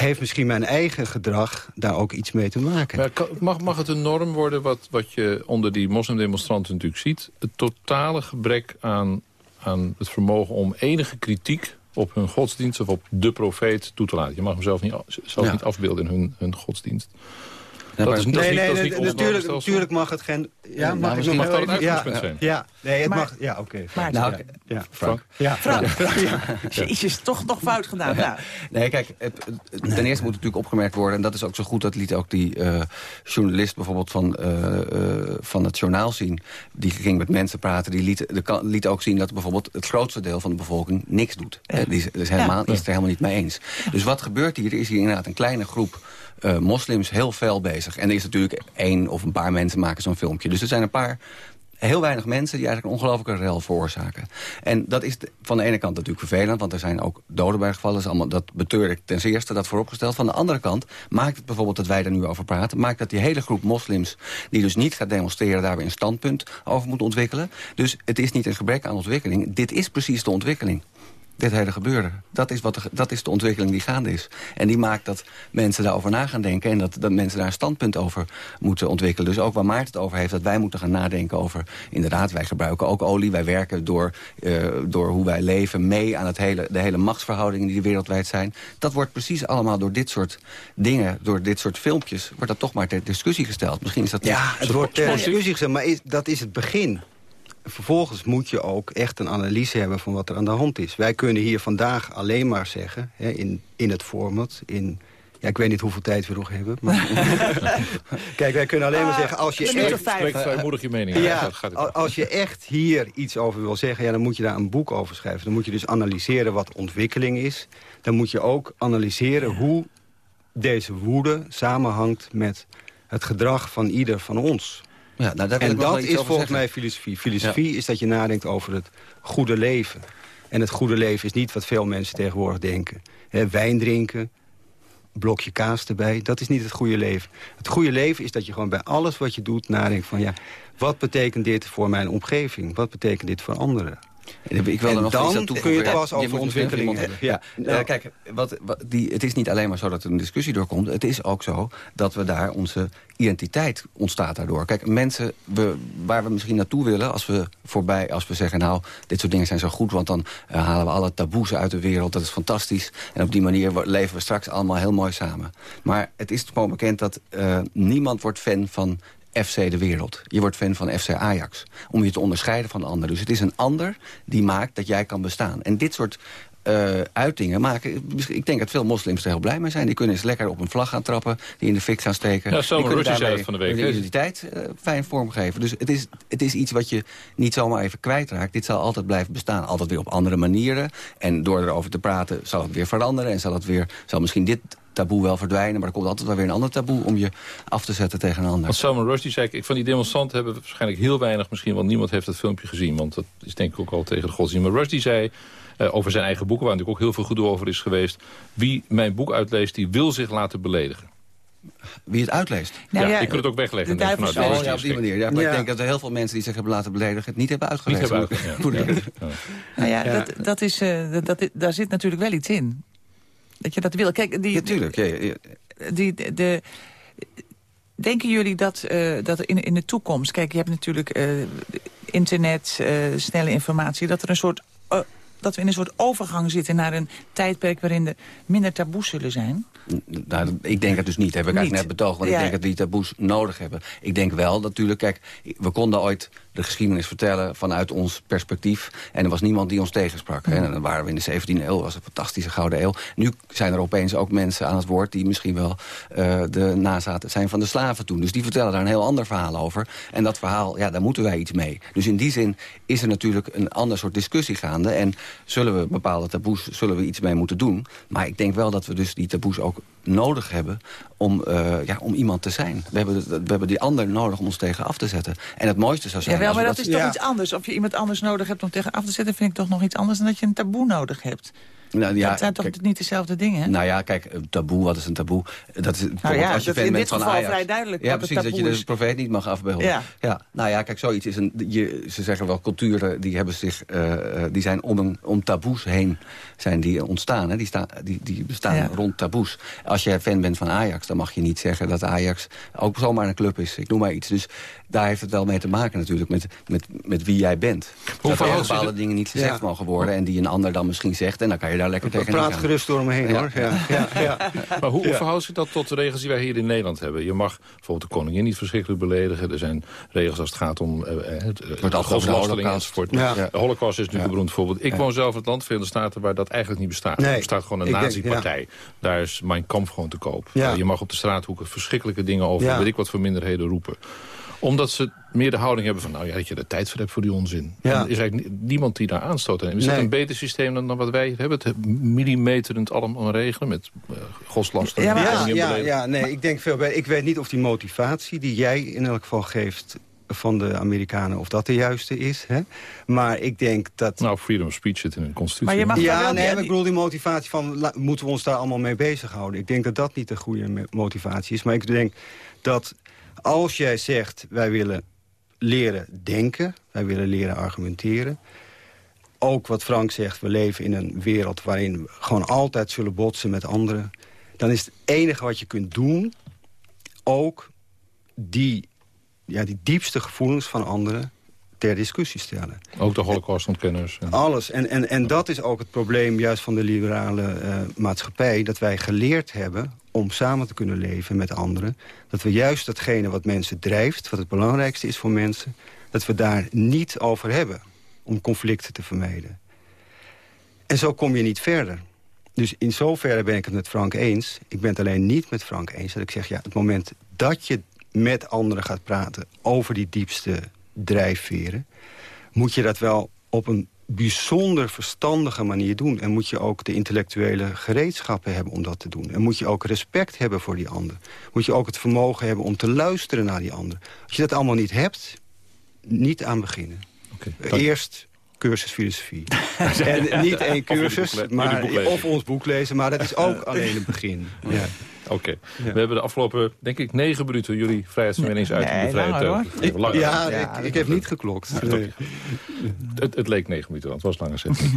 heeft misschien mijn eigen gedrag daar ook iets mee te maken. Maar mag, mag het een norm worden wat, wat je onder die moslimdemonstranten natuurlijk ziet? Het totale gebrek aan, aan het vermogen om enige kritiek op hun godsdienst of op de profeet toe te laten. Je mag hem zelf niet, zelf Ja. niet afbeelden in hun, hun godsdienst. Ja, dat maar- is, dat is nee, niet, nee, dat is niet nee, ons natuurlijk, natuurlijk mag het geen... Ja, mag ik misschien nog mag dat het uitgangspunt zijn. Ja, nee, het Maar- mag... Ja, oké. Nou, ja. Frank? Ja, Frank. (laughs) ja. Jezus, toch nog fout gedaan. Nou, Nee, kijk, het, het- ten eerste moet natuurlijk opgemerkt worden... en dat is ook zo goed, dat liet ook die eh, journalist bijvoorbeeld van, eh, eh, van het journaal zien... die ging met mensen praten, die liet, de, liet ook zien... dat bijvoorbeeld het grootste deel van de bevolking niks doet. Die is, is, helemaal, is het er helemaal niet mee eens. Dus wat gebeurt hier? Er is hier inderdaad een kleine groep eh, moslims heel fel bezig. En er is natuurlijk één of een paar mensen maken zo'n filmpje. Dus er zijn een paar heel weinig mensen die eigenlijk een ongelofelijke rel veroorzaken. En dat is van de ene kant natuurlijk vervelend... want er zijn ook doden bij gevallen. Allemaal, dat beteur ik ten eerste, dat vooropgesteld. Van de andere kant maakt het bijvoorbeeld dat wij er nu over praten... maakt dat die hele groep moslims die dus niet gaat demonstreren... daar weer een standpunt over moet ontwikkelen. Dus het is niet een gebrek aan ontwikkeling. Dit is precies de ontwikkeling dit hele gebeuren. Dat is, wat de, dat is de ontwikkeling die gaande is. En die maakt dat mensen daarover na gaan denken... en dat, dat mensen daar een standpunt over moeten ontwikkelen. Dus ook waar Maarten het over heeft, dat wij moeten gaan nadenken over... inderdaad, wij gebruiken ook olie. Wij werken door, eh, door hoe wij leven mee aan het hele, de hele machtsverhoudingen... die er wereldwijd zijn. Dat wordt precies allemaal door dit soort dingen... door dit soort filmpjes, wordt dat toch maar ter discussie gesteld. Misschien is dat Ja, het wordt ter discussie gezet, maar is, dat is het begin. Vervolgens moet je ook echt een analyse hebben van wat er aan de hand is. Wij kunnen hier vandaag alleen maar zeggen, hè, in, in het format... in ja, ik weet niet hoeveel tijd we nog hebben. Maar (laughs) Kijk, wij kunnen alleen maar Ah, zeggen... als je echt, of vijf. Spreek vrijmoedig je mening ja, als je echt hier iets over wil zeggen... Ja, dan moet je daar een boek over schrijven. Dan moet je dus analyseren wat ontwikkeling is. Dan moet je ook analyseren hoe deze woede samenhangt... met het gedrag van ieder van ons. Ja, nou, daar En dat is volgens zeggen. mij filosofie. Filosofie is dat je nadenkt over het goede leven. En het goede leven is niet wat veel mensen tegenwoordig denken. Wijn drinken, blokje kaas erbij, dat is niet het goede leven. Het goede leven is dat je gewoon bij alles wat je doet nadenkt van... ja, wat betekent dit voor mijn omgeving? Wat betekent dit voor anderen? Ik wil er En nog dan aan kun je het pas over ontwikkeling hebben. Ja, eh, nou. kijk, wat, wat, die, het is niet alleen maar zo dat er een discussie doorkomt. Het is ook zo dat we daar onze identiteit ontstaat daardoor. Kijk, mensen we, waar we misschien naartoe willen als we voorbij, als we zeggen, nou, dit soort dingen zijn zo goed, want dan eh, halen we alle taboes uit de wereld. Dat is fantastisch. En op die manier leven we straks allemaal heel mooi samen. Maar het is gewoon bekend dat eh, niemand wordt fan van FC de wereld. Je wordt fan van FC Ajax. Om je te onderscheiden van anderen. Dus het is een ander die maakt dat jij kan bestaan. En dit soort eh, uitingen maken... Ik denk dat veel moslims er heel blij mee zijn. Die kunnen eens lekker op een vlag gaan trappen. Die in de fik gaan steken. Ja, zei daarmee het van de week, De identiteit eh, fijn vormgeven. Dus het is, het is iets wat je niet zomaar even kwijtraakt. Dit zal altijd blijven bestaan. Altijd weer op andere manieren. En door erover te praten zal het weer veranderen. En zal, het weer, zal misschien dit taboe wel verdwijnen. Maar er komt altijd wel weer een ander taboe om je af te zetten tegen een ander. Want Salman Rushdie zei, ik, van die demonstranten hebben we waarschijnlijk heel weinig misschien, want niemand heeft dat filmpje gezien, want dat is denk ik ook al tegen de godsdienst. Maar Rushdie zei eh, over zijn eigen boeken, waar natuurlijk ook heel veel gedoe over is geweest, wie mijn boek uitleest, die wil zich laten beledigen. Wie het uitleest. Nou ja, ja, je kunt het ook wegleggen. de nou, Oh, ja, op die manier. Ja, maar Ja. ik denk dat er heel veel mensen die zich hebben laten beledigen... het niet hebben Niet uitgelezen. hebben ja. (laughs) Ja. Nou ja, Ja. Dat, dat is, eh, dat, daar zit natuurlijk wel iets in. Dat je dat wil. Kijk, die, Ja, tuurlijk. Ja, ja, ja. die, de, de- denken jullie dat, eh, dat in, in de toekomst... Kijk, je hebt natuurlijk eh, internet, eh, snelle informatie... dat er een soort... dat we in een soort overgang zitten naar een tijdperk... waarin er minder taboes zullen zijn. Nou, ik denk het dus niet, heb ik eigenlijk net betoogd. Want Ja. ik denk dat we die taboes nodig hebben. Ik denk wel, natuurlijk, kijk, we konden ooit de geschiedenis vertellen vanuit ons perspectief. En er was niemand die ons tegensprak. Hè. En dan waren we in de 17e eeuw, was een fantastische gouden eeuw. Nu zijn er opeens ook mensen aan het woord die misschien wel eh, de nazaten zijn van de slaven toen. Dus die vertellen daar een heel ander verhaal over. En dat verhaal, ja, daar moeten wij iets mee. Dus in die zin is er natuurlijk een ander soort discussie gaande. En zullen we bepaalde taboes, zullen we iets mee moeten doen. Maar ik denk wel dat we dus die taboes ook nodig hebben om, eh, ja, om iemand te zijn. We hebben, we hebben die ander nodig om ons tegen af te zetten. En het mooiste zou zijn... Jawel, als we maar dat is toch ja. iets anders. Of je iemand anders nodig hebt om tegen af te zetten... vind ik toch nog iets anders dan dat je een taboe nodig hebt. Nou, ja, dat zijn toch kijk, niet dezelfde dingen? Nou ja, kijk, een taboe, wat is een taboe? Dat is Nou ja, als je dat is fan in bent dit van geval Ajax. vrij duidelijk Ja, precies, dat je de profeet niet mag afbeelden. Ja. ja. Nou ja, kijk, zoiets is een... Je, ze zeggen wel, culturen die, hebben zich, eh, eh, die zijn om, een, om taboes heen zijn die ontstaan. Hè? Die, staan, die, die bestaan Ja. rond taboes. Als als je fan bent van Ajax... dan mag je niet zeggen dat Ajax ook zomaar een club is. Ik noem maar iets. Dus daar heeft het wel mee te maken natuurlijk, met, met, met wie jij bent. Hoe dat er bepaalde dingen niet gezegd mogen worden... en die een ander dan misschien zegt, en dan kan je daar lekker tegen Praat gerust door me heen, hoor. Ja. Ja, ja. (laughs) Maar hoe, hoe verhoudt zich dat tot de regels die wij hier in Nederland hebben? Je mag bijvoorbeeld de koningin niet verschrikkelijk beledigen. Er zijn regels als het gaat om uh, het, het godslastering enzovoort. Ja. De holocaust is natuurlijk een beroemd voorbeeld. Ik woon zelf in het land, Verenigde Staten, waar dat eigenlijk niet bestaat. er bestaat gewoon een nazi-partij. Daar is mijn kamp gewoon te koop. je mag op de straathoeken verschrikkelijke dingen over, weet ik wat voor minderheden roepen omdat ze meer de houding hebben van... nou ja, dat je er tijd voor hebt voor die onzin. Ja. er is eigenlijk niemand die daar aanstoot aan Is nee. dat een beter systeem dan, dan wat wij hebben? Het millimeterend allemaal regelen met uh, godslasten. Ja, ja, ja, ja, nee, ik denk veel beter. Ik weet niet of die motivatie die jij in elk geval geeft van de Amerikanen of dat de juiste is. Hè? Maar ik denk dat... Nou, freedom of speech zit in een constitutie. Maar je mag ja, nee, ik bedoel die motivatie van... moeten we ons daar allemaal mee bezighouden? Ik denk dat dat niet de goede motivatie is. Maar ik denk dat als jij zegt, wij willen leren denken, wij willen leren argumenteren... ook wat Frank zegt, we leven in een wereld waarin we gewoon altijd zullen botsen met anderen... dan is het enige wat je kunt doen ook die, ja, die diepste gevoelens van anderen ter discussie stellen. Ook de holocaustontkenners. En... Alles. En, en, en dat is ook het probleem juist van de liberale uh, maatschappij... dat wij geleerd hebben om samen te kunnen leven met anderen. Dat we juist datgene wat mensen drijft, wat het belangrijkste is voor mensen... dat we daar niet over hebben om conflicten te vermijden. En zo kom je niet verder. Dus in zoverre ben ik het met Frank eens. Ik ben het alleen niet met Frank eens dat ik zeg... ja, het moment dat je met anderen gaat praten over die diepste drijfveren... moet je dat wel op een bijzonder verstandige manier doen. En moet je ook de intellectuele gereedschappen hebben om dat te doen. En moet je ook respect hebben voor die ander. Moet je ook het vermogen hebben om te luisteren naar die ander. Als je dat allemaal niet hebt, niet aan beginnen. Okay, Eerst cursus filosofie. (laughs) en niet één cursus, maar, of ons boek lezen. Maar dat is ook (laughs) alleen het begin. Ja. Oké. We hebben de afgelopen, denk ik, negen minuten jullie vrijheidsverwenningsuiting nee, bevrijd. Ja, ja ik, ik, heb niet geklokt. Het, het, leek negen minuten, want het was langer zet.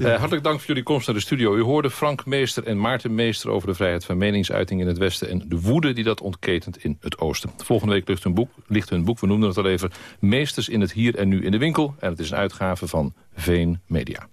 uh, (laughs) hartelijk dank voor jullie komst naar de studio. U hoorde Frank Meester en Maarten Meester over de vrijheid van meningsuiting in het Westen... en de woede die dat ontketent in het Oosten. Volgende week ligt hun boek, ligt hun boek we noemden het al even... Meesters in het hier en nu in de winkel. En het is een uitgave van Veen Media.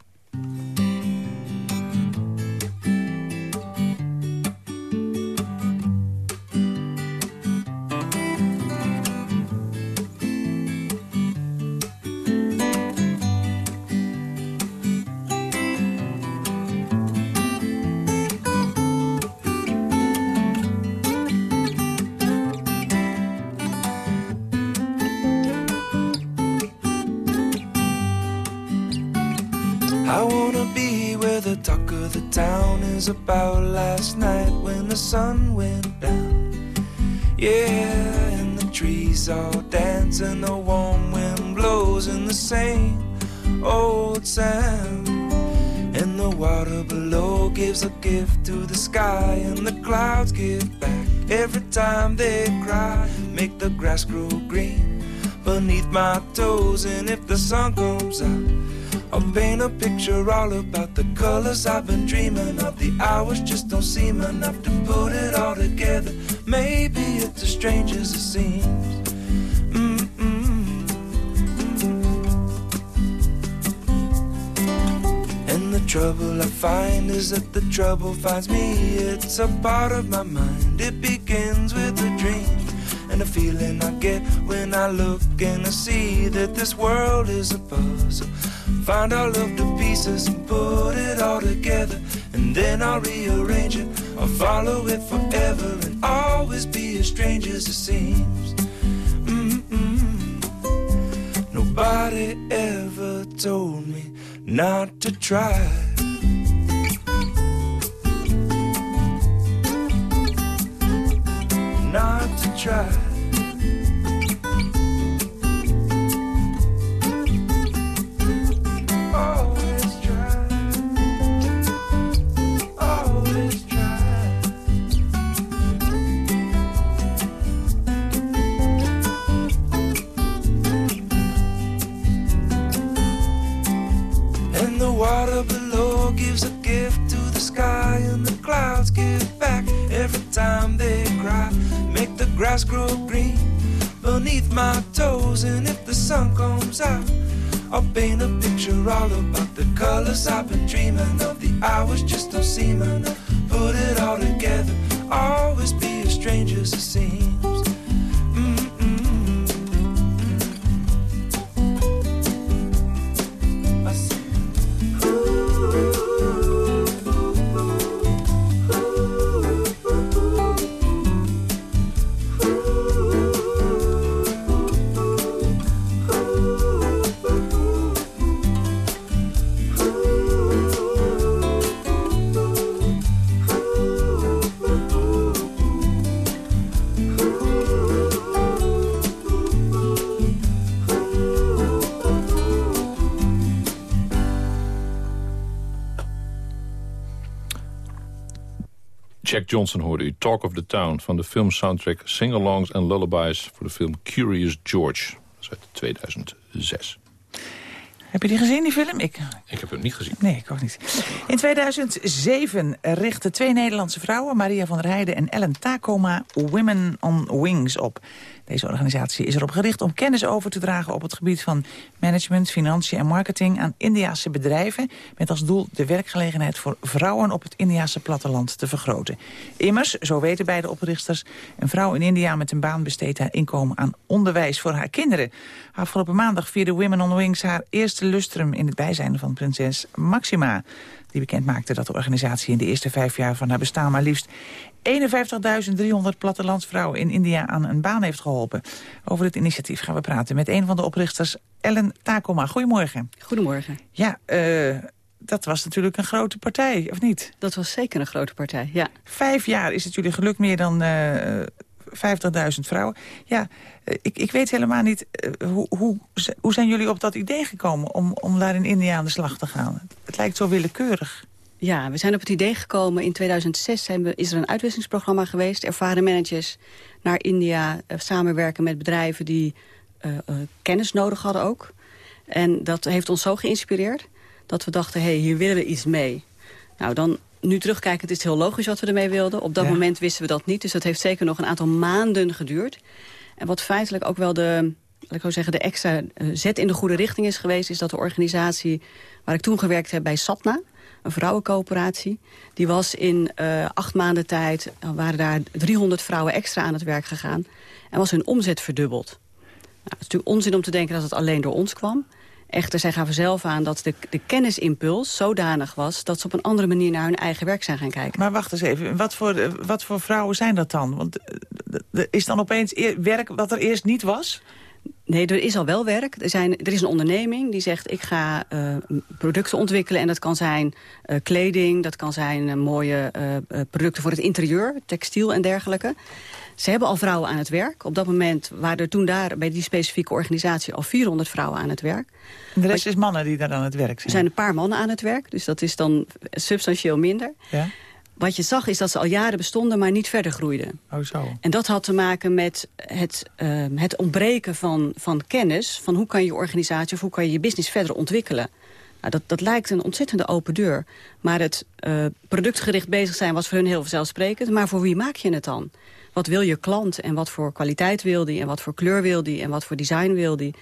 About last night when the sun went down. Yeah, and the trees all dance and the warm wind blows in the same old sound. And the water below gives a gift to the sky, and the clouds give back every time they cry. Make the grass grow green beneath my toes, and if the sun comes out. I'll paint a picture all about the colors I've been dreaming of. The hours just don't seem enough to put it all together. Maybe it's as strange as it seems. Mm-hmm. And the trouble I find is that the trouble finds me. It's a part of my mind. It begins with a dream and a feeling I get when I look and I see that this world is a puzzle. Find all of the pieces and put it all together. And then I'll rearrange it. I'll follow it forever and always be as strange as it seems. Mm-mm. Nobody ever told me not to try. Not to try. Grass grow green beneath my toes. And if the sun comes out, I'll paint a picture all about the colors I've been dreaming of. The hours just don't seem enough. Put it all together, always be as strange as it Johnson hoorde u Talk of the Town... van de film soundtrack Sing-alongs and Lullabies... voor de film Curious George. Dat is uit 2006. Heb je die gezien, die film? Ik, ik heb hem niet gezien. Nee, ik ook niet. In 2007 richten twee Nederlandse vrouwen... Maria van der Heijden en Ellen Takoma Women on Wings op. Deze organisatie is erop gericht om kennis over te dragen op het gebied van management, financiën en marketing aan Indiase bedrijven. Met als doel de werkgelegenheid voor vrouwen op het Indiase platteland te vergroten. Immers, zo weten beide oprichters, een vrouw in India met een baan besteedt haar inkomen aan onderwijs voor haar kinderen. Afgelopen maandag vierde Women on Wings haar eerste lustrum in het bijzijn van prinses Maxima die bekend maakte dat de organisatie in de eerste vijf jaar van haar bestaan maar liefst 51.300 plattelandsvrouwen in India aan een baan heeft geholpen. Over dit initiatief gaan we praten met een van de oprichters, Ellen Takoma. Goedemorgen. Goedemorgen. Ja, uh, dat was natuurlijk een grote partij, of niet? Dat was zeker een grote partij, ja. Vijf jaar is het jullie gelukt, meer dan uh, 50.000 vrouwen. Ja, uh, ik, ik weet helemaal niet, uh, hoe, hoe, hoe zijn jullie op dat idee gekomen... om, om daar in India aan de slag te gaan? Het lijkt zo willekeurig. Ja, we zijn op het idee gekomen. In 2006 zijn we, is er een uitwisselingsprogramma geweest. Ervaren managers naar India uh, samenwerken met bedrijven die kennis nodig hadden ook. En dat heeft ons zo geïnspireerd dat we dachten, hé, hey, hier willen we iets mee. Nou, dan nu terugkijkend is het heel logisch wat we ermee wilden. Op dat ja. moment wisten we dat niet, dus dat heeft zeker nog een aantal maanden geduurd. En wat feitelijk ook wel de, laat ik zeggen, de extra zet in de goede richting is geweest... is dat de organisatie waar ik toen gewerkt heb bij Satna een vrouwencoöperatie. Die was in uh, acht maanden tijd, waren daar 300 vrouwen extra aan het werk gegaan. En was hun omzet verdubbeld. Nou, het is natuurlijk onzin om te denken dat het alleen door ons kwam. Echter, zij gaven zelf aan dat de, de kennisimpuls zodanig was... dat ze op een andere manier naar hun eigen werk zijn gaan kijken. Maar wacht eens even, wat voor, wat voor vrouwen zijn dat dan? Want er is dan opeens werk wat er eerst niet was? Nee, er is al wel werk. Er, zijn, er is een onderneming die zegt... ik ga uh, producten ontwikkelen en dat kan zijn uh, kleding... dat kan zijn uh, mooie producten voor het interieur, textiel en dergelijke. Ze hebben al vrouwen aan het werk. Op dat moment waren er toen daar bij die specifieke organisatie... al 400 vrouwen aan het werk. De rest is mannen die daar aan het werk zijn? Er zijn een paar mannen aan het werk, dus dat is dan substantieel minder. Ja? Wat je zag is dat ze al jaren bestonden, maar niet verder groeiden. Oh zo. En dat had te maken met het, uh, het ontbreken van, van kennis... van hoe kan je organisatie of hoe kan je je business verder ontwikkelen. Nou, dat, dat lijkt een ontzettende open deur. Maar het uh, productgericht bezig zijn was voor hun heel vanzelfsprekend. Maar voor wie maak je het dan? Wat wil je klant en wat voor kwaliteit wil die... en wat voor kleur wil die en wat voor design wil die...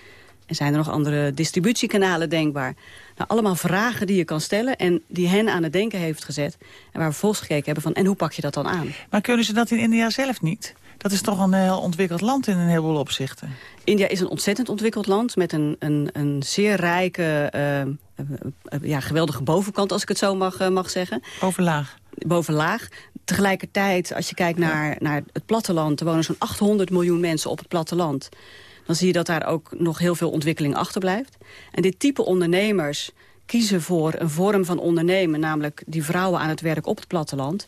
En zijn er nog andere distributiekanalen denkbaar? Nou, allemaal vragen die je kan stellen en die hen aan het denken heeft gezet. En waar we vervolgens gekeken hebben van, en hoe pak je dat dan aan? Maar kunnen ze dat in India zelf niet? Dat is toch een heel ontwikkeld land in een heleboel opzichten? India is een ontzettend ontwikkeld land met een, een, een zeer rijke, uh, uh, ja, geweldige bovenkant, als ik het zo mag, mag zeggen. Bovenlaag. Bovenlaag. Tegelijkertijd, als je kijkt naar, naar het platteland, er wonen zo'n 800 miljoen mensen op het platteland. Dan zie je dat daar ook nog heel veel ontwikkeling achterblijft. En dit type ondernemers kiezen voor een vorm van ondernemen... namelijk die vrouwen aan het werk op het platteland...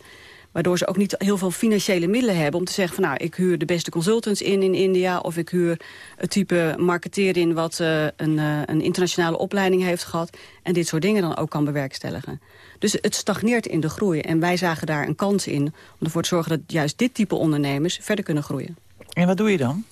waardoor ze ook niet heel veel financiële middelen hebben... om te zeggen van nou, ik huur de beste consultants in in India... of ik huur het type marketeer in wat uh, een, uh, een internationale opleiding heeft gehad... en dit soort dingen dan ook kan bewerkstelligen. Dus het stagneert in de groei. En wij zagen daar een kans in om ervoor te zorgen dat juist dit type ondernemers verder kunnen groeien. En wat doe je dan?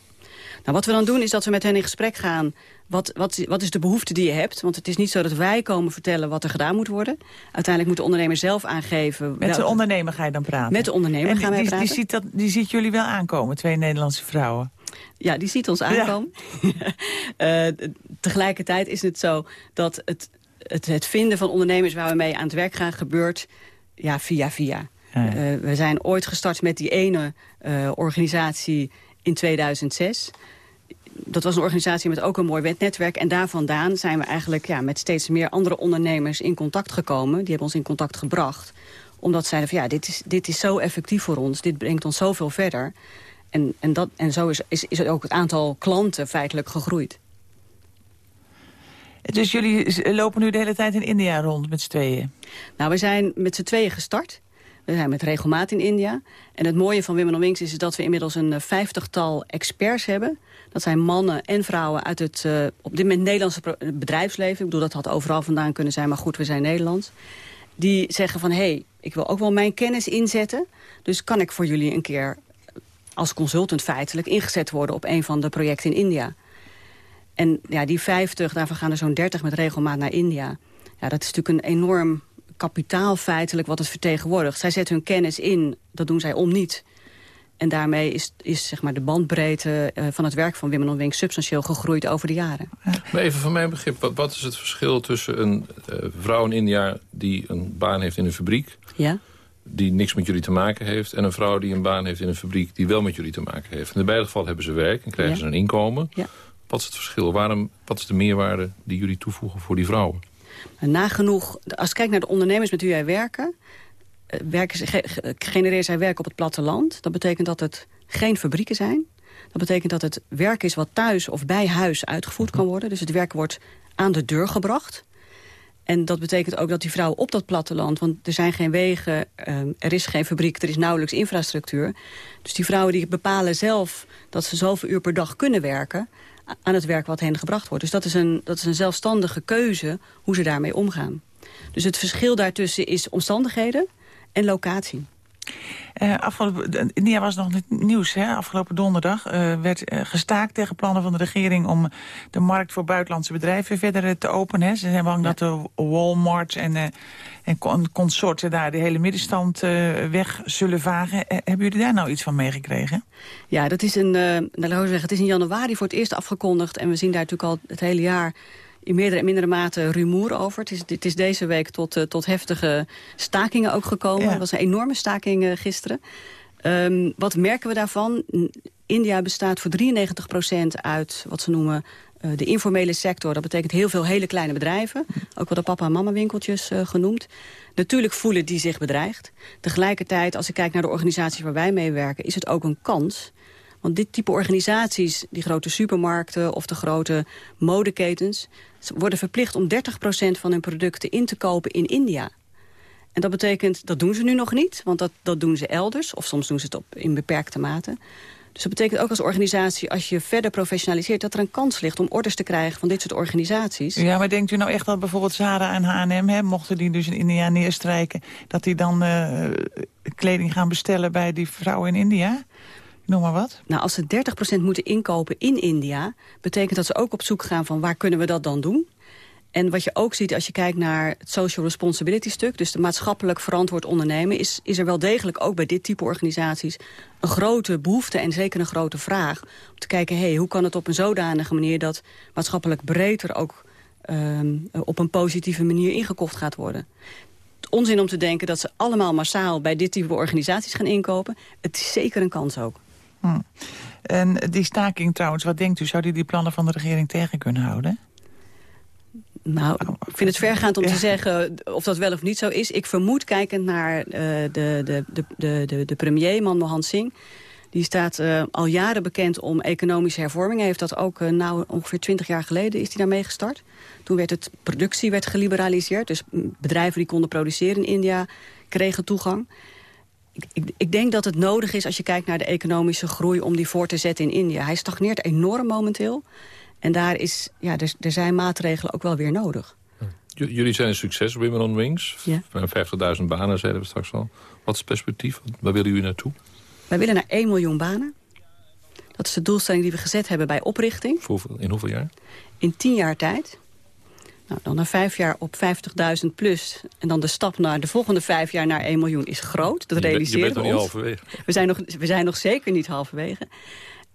Wat we dan doen is dat we met hen in gesprek gaan. Wat, wat, wat is de behoefte die je hebt? Want het is niet zo dat wij komen vertellen wat er gedaan moet worden. Uiteindelijk moet de ondernemer zelf aangeven... Met de ondernemer ga je dan praten? Met de ondernemer en gaan wij die, praten. Die ziet, dat, die ziet jullie wel aankomen, twee Nederlandse vrouwen? Ja, die ziet ons aankomen. Ja. (laughs) uh, tegelijkertijd is het zo dat het, het, het vinden van ondernemers... waar we mee aan het werk gaan gebeurt ja, via via. Ja. Uh, we zijn ooit gestart met die ene uh, organisatie in 2006 dat was een organisatie met ook een mooi wetnetwerk. En daar vandaan zijn we eigenlijk ja, met steeds meer andere ondernemers in contact gekomen. Die hebben ons in contact gebracht. Omdat ze zeiden van ja, dit is, dit is zo effectief voor ons. Dit brengt ons zoveel verder. En, en, dat, en zo is, is, is ook het aantal klanten feitelijk gegroeid. Dus jullie lopen nu de hele tijd in India rond met z'n tweeën? Nou, we zijn met z'n tweeën gestart. We zijn met regelmaat in India. En het mooie van Women on Wings is dat we inmiddels een vijftigtal experts hebben. Dat zijn mannen en vrouwen uit het uh, op dit moment Nederlandse bedrijfsleven. Ik bedoel, dat had overal vandaan kunnen zijn, maar goed, we zijn Nederlands. Die zeggen van, hé, hey, ik wil ook wel mijn kennis inzetten. Dus kan ik voor jullie een keer als consultant feitelijk ingezet worden op een van de projecten in India. En ja, die 50, daarvan gaan er zo'n 30 met regelmaat naar India. Ja, dat is natuurlijk een enorm kapitaal feitelijk wat het vertegenwoordigt. Zij zetten hun kennis in, dat doen zij om niet. En daarmee is, is zeg maar, de bandbreedte uh, van het werk van Women on Wings substantieel gegroeid over de jaren. Maar even van mijn begrip, wat, wat is het verschil tussen een uh, vrouw in India die een baan heeft in een fabriek... Ja? die niks met jullie te maken heeft... en een vrouw die een baan heeft in een fabriek die wel met jullie te maken heeft. In beide gevallen hebben ze werk en krijgen Ja. ze een inkomen. Ja. Wat is het verschil? Waarom, wat is de meerwaarde die jullie toevoegen voor die vrouwen? En nagenoeg, als ik kijk naar de ondernemers met wie wij werken... eh, werken ge- zij werk op het platteland. Dat betekent dat het geen fabrieken zijn. Dat betekent dat het werk is wat thuis of bij huis uitgevoerd kan worden. Dus het werk wordt aan de deur gebracht. En dat betekent ook dat die vrouwen op dat platteland... want er zijn geen wegen, ehm, er is geen fabriek, er is nauwelijks infrastructuur. Dus die vrouwen die bepalen zelf dat ze zoveel uur per dag kunnen werken... aan het werk wat hen gebracht wordt. Dus dat is een, dat is een zelfstandige keuze hoe ze daarmee omgaan. Dus het verschil daartussen is omstandigheden en locatie. Eh, afgelopen, India was nog niet nieuws. Hè? Afgelopen donderdag eh, werd eh, gestaakt tegen plannen van de regering... om de markt voor buitenlandse bedrijven verder eh, te openen. Hè? Ze zijn bang dat de Walmart en, eh, en con- consorten daar de hele middenstand eh, weg zullen vagen. Eh, hebben jullie daar nou iets van meegekregen? Ja, dat is een, eh nou, laten we zeggen, het is in januari voor het eerst afgekondigd. En we zien daar natuurlijk al het hele jaar in meerdere en mindere mate rumoer over. Het is, het is deze week tot, eh, tot heftige stakingen ook gekomen. Ja. Het was een enorme staking eh, gisteren. Ehm, wat merken we daarvan? India bestaat voor 93% uit wat ze noemen eh, de informele sector. Dat betekent heel veel hele kleine bedrijven. Ook wel de papa- en mama winkeltjes eh, genoemd. Natuurlijk voelen die zich bedreigd. Tegelijkertijd, als ik kijk naar de organisaties waar wij mee werken... is het ook een kans. Want dit type organisaties, die grote supermarkten of de grote modeketens... worden verplicht om 30% van hun producten in te kopen in India. En dat betekent, dat doen ze nu nog niet, want dat, dat doen ze elders. Of soms doen ze het op, in beperkte mate. Dus dat betekent ook als organisatie, als je verder professionaliseert... dat er een kans ligt om orders te krijgen van dit soort organisaties. Ja, maar denkt u nou echt dat bijvoorbeeld Zara en H&M... Mochten die dus in India neerstrijken... dat die dan eh, kleding gaan bestellen bij die vrouwen in India? Noem maar wat. Nou, als ze 30% moeten inkopen in India... betekent dat ze ook op zoek gaan van waar kunnen we dat dan doen? En wat je ook ziet als je kijkt naar het social responsibility stuk... dus de maatschappelijk verantwoord ondernemen... Is, is er wel degelijk ook bij dit type organisaties... een grote behoefte en zeker een grote vraag... om te kijken, hey, hoe kan het op een zodanige manier... dat maatschappelijk breder ook ehm, op een positieve manier ingekocht gaat worden. Onzin om te denken dat ze allemaal massaal... bij dit type organisaties gaan inkopen. Het is zeker een kans ook. Hm. En die staking trouwens, wat denkt u? Zou die die plannen van de regering tegen kunnen houden? Nou, ik vind het vergaand om te zeggen of dat wel of niet zo is. Ik vermoed, kijkend naar uh, de, de, de, de, de, premier, Manmohan Singh... die staat uh, al jaren bekend om economische hervorming. Hij heeft dat ook uh, nou, ongeveer twintig jaar geleden is hij daarmee gestart. Toen werd het productie werd geliberaliseerd. Dus bedrijven die konden produceren in India kregen toegang. Ik, ik, denk dat het nodig is als je kijkt naar de economische groei... om die voor te zetten in India. Hij stagneert enorm momenteel. En daar is, ja, er, er zijn maatregelen ook wel weer nodig. J jullie zijn een succes, Women on Wings. Ja. 50.000 banen, zeiden we straks al. Wat is het perspectief? Waar willen jullie naartoe? Wij willen naar 1 miljoen banen. Dat is de doelstelling die we gezet hebben bij oprichting. In hoeveel jaar? In tien jaar tijd. Nou, dan na vijf jaar op 50.000 plus. En dan de stap naar de volgende vijf jaar naar 1 miljoen is groot. Dat realiseren je bent nog we niet ons. halverwege. We zijn, nog, we zijn nog zeker niet halverwege.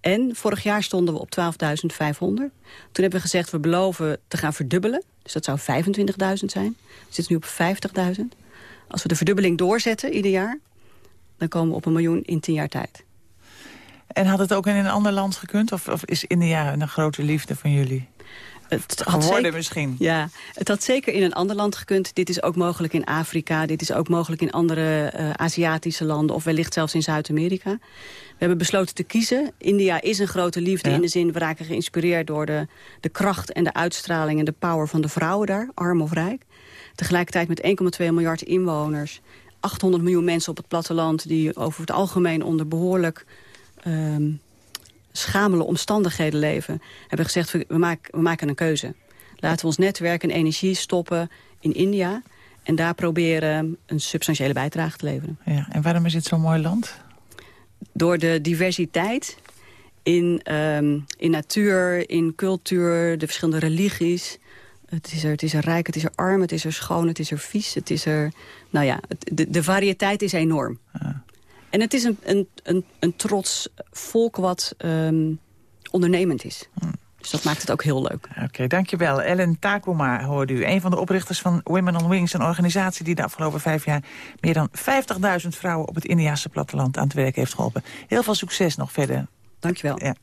En vorig jaar stonden we op 12.500. Toen hebben we gezegd, we beloven te gaan verdubbelen. Dus dat zou 25.000 zijn. We zitten nu op 50.000. Als we de verdubbeling doorzetten ieder jaar... dan komen we op een miljoen in tien jaar tijd. En had het ook in een ander land gekund? Of, of is India een grote liefde van jullie? Het had Geworden zeker- misschien. Ja, het had zeker in een ander land gekund. Dit is ook mogelijk in Afrika. Dit is ook mogelijk in andere eh, Aziatische landen. Of wellicht zelfs in Zuid-Amerika. We hebben besloten te kiezen. India is een grote liefde Ja. in de zin... we raken geïnspireerd door de, de kracht en de uitstraling... en de power van de vrouwen daar, arm of rijk. Tegelijkertijd met 1,2 miljard inwoners... 800 miljoen mensen op het platteland... die over het algemeen onder behoorlijk... ehm, schamele omstandigheden leven... hebben gezegd, we, maken, we maken een keuze. Laten we ons netwerk en energie stoppen in India... en daar proberen een substantiële bijdrage te leveren. Ja. En waarom is dit zo'n mooi land? Door de diversiteit in, ehm, in natuur, in cultuur, de verschillende religies... Het is, er, het is er rijk, het is er arm, het is er schoon, het is er vies. Het is er, nou ja, het- de, de variëteit is enorm. En het is een, een, een, een trots volk wat ehm, ondernemend is. Dus dat maakt het ook heel leuk. Oké, dankjewel. Ellen Takuma hoorde u. Een van de oprichters van Women on Wings. Een organisatie die de afgelopen vijf jaar... meer dan 50.000 vrouwen op het Indiase platteland aan het werk heeft geholpen. Heel veel succes nog verder. Dankjewel. Ja.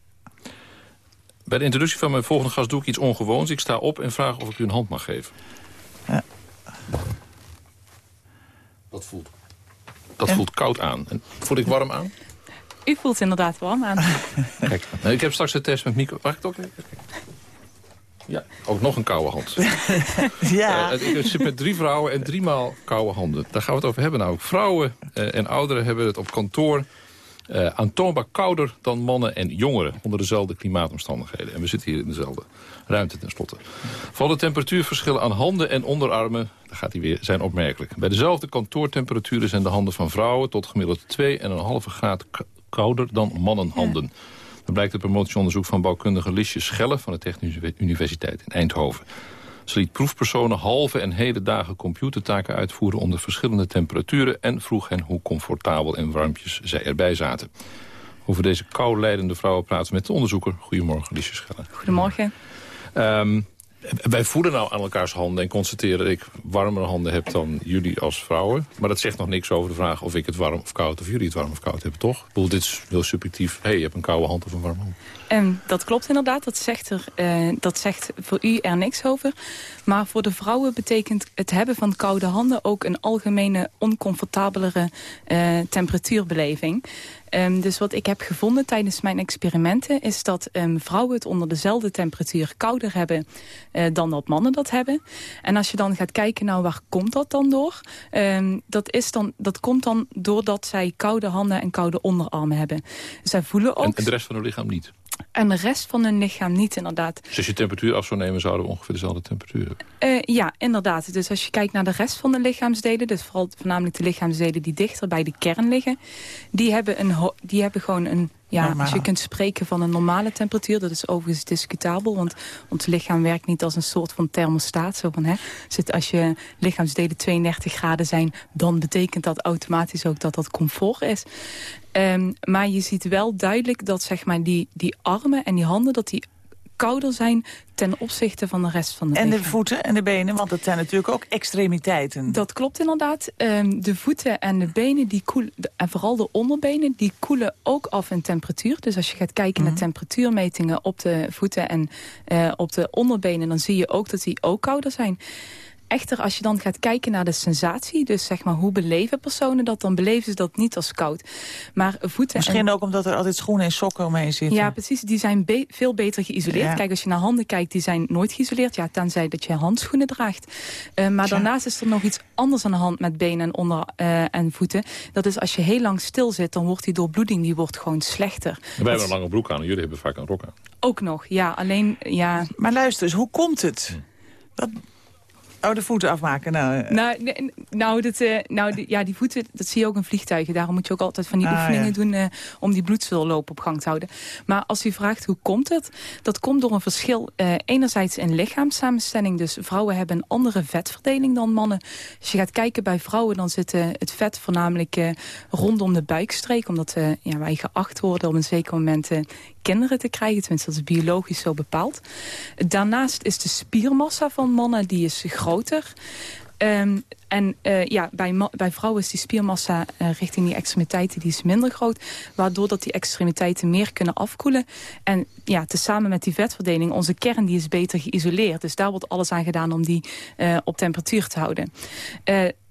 Bij de introductie van mijn volgende gast doe ik iets ongewoons. Ik sta op en vraag of ik u een hand mag geven. Ja. Dat voelt, dat voelt koud aan. En voel ik warm aan? U voelt inderdaad warm aan. (laughs) Kijk, nou, ik heb straks een test met micro... Mag ik het ook even? Ja, ook nog een koude hand. (laughs) Ja. Eh, ik zit met drie vrouwen en driemaal koude handen. Daar gaan we het over hebben. Nou, vrouwen eh, en ouderen hebben het op kantoor eh, aantoonbaar kouder dan mannen en jongeren onder dezelfde klimaatomstandigheden. En we zitten hier in dezelfde ruimte tenslotte. Vooral de temperatuurverschillen aan handen en onderarmen, daar gaat hij weer, zijn opmerkelijk. Bij dezelfde kantoortemperaturen zijn de handen van vrouwen tot gemiddeld 2,5 graad kouder dan mannenhanden. Dat blijkt uit promotieonderzoek van bouwkundige Liesje Schelle van de Technische Universiteit in Eindhoven. Ze liet proefpersonen halve en hele dagen computertaken uitvoeren onder verschillende temperaturen en vroeg hen hoe comfortabel en warmpjes zij erbij zaten. Over deze kou leidende vrouwen praten met de onderzoeker. Goedemorgen, Liesje Schelle. Goedemorgen. Ehm, wij voelen nou aan elkaars handen en constateren dat ik warmere handen heb dan jullie als vrouwen. Maar dat zegt nog niks over de vraag of ik het warm of koud of jullie het warm of koud hebben, toch? Ik bedoel, dit is heel subjectief. Hey, je hebt een koude hand of een warme hand. Ehm, dat klopt inderdaad, dat zegt, er, eh, dat zegt voor u er niks over. Maar voor de vrouwen betekent het hebben van koude handen... ook een algemene oncomfortabelere eh, temperatuurbeleving. Ehm, dus wat ik heb gevonden tijdens mijn experimenten... is dat ehm, vrouwen het onder dezelfde temperatuur kouder hebben... eh, dan dat mannen dat hebben. En als je dan gaat kijken, nou waar komt dat dan door? Ehm, dat, is dan, dat komt dan doordat zij koude handen en koude onderarmen hebben. Zij voelen ook... En, en de rest van hun lichaam niet. En de rest van hun lichaam niet, inderdaad. Dus als je temperatuur af zou nemen, zouden we ongeveer dezelfde temperatuur hebben. Eh, ja, inderdaad. Dus als je kijkt naar de rest van de lichaamsdelen... dus vooral voornamelijk de lichaamsdelen die dichter bij de kern liggen... die hebben, een die hebben gewoon een... Ja, Normaal. als je kunt spreken van een normale temperatuur... dat is overigens discutabel, want ons lichaam werkt niet als een soort van thermostaat. Zo van, hè, zit, als je lichaamsdelen 32 graden zijn... dan betekent dat automatisch ook dat dat comfort is. Ehm, maar je ziet wel duidelijk dat zeg maar, die, die armen en die handen... dat die kouder zijn ten opzichte van de rest van het En de voeten en de benen, want dat zijn natuurlijk ook extremiteiten. Dat klopt inderdaad. Ehm, de voeten en de benen, die koelen, de- en vooral de onderbenen, die koelen ook af in temperatuur. Dus als je gaat kijken naar temperatuurmetingen op de voeten en eh, op de onderbenen... dan zie je ook dat die ook kouder zijn. Echter, als je dan gaat kijken naar de sensatie... dus zeg maar hoe beleven personen dat... dan beleven ze dat niet als koud. Maar voeten en Misschien ook omdat er altijd schoenen en sokken omheen zitten. ja, precies. Die zijn be- veel beter geïsoleerd. Ja. Kijk, als je naar handen kijkt, die zijn nooit geïsoleerd. Ja, tenzij dat je handschoenen draagt. Eh, maar daarnaast is er nog iets anders aan de hand met benen en onder eh, en voeten. Dat is als je heel lang stil zit, dan wordt die doorbloeding die wordt gewoon slechter. En wij hebben een lange broek aan en jullie hebben vaak een rok aan. Ook nog, ja. Alleen, ja... Maar luister eens, hoe komt het? Dat, Oh, de voeten afmaken. Nou, uh... nou, nou, dat, uh, nou die, ja, die voeten, dat zie je ook in vliegtuigen. Daarom moet je ook altijd van die Ah, oefeningen ja. doen... Uh, om die bloedstolloop op gang te houden. Maar als u vraagt hoe komt het? Dat komt door een verschil enerzijds in lichaamssamenstelling. Dus vrouwen hebben een andere vetverdeling dan mannen. Als je gaat kijken bij vrouwen, dan zit het vet voornamelijk rondom de buikstreek. Omdat ja, wij geacht worden op een zeker moment kinderen te krijgen. Tenminste, dat is biologisch zo bepaald. Daarnaast is de spiermassa van mannen die is groter. Um, en uh, ja, bij, bij vrouwen is die spiermassa uh, richting die extremiteiten die is minder groot. Waardoor dat die extremiteiten meer kunnen afkoelen. En ja, tezamen met die vetverdeling, onze kern die is beter geïsoleerd. Dus daar wordt alles aan gedaan om die uh, op temperatuur te houden.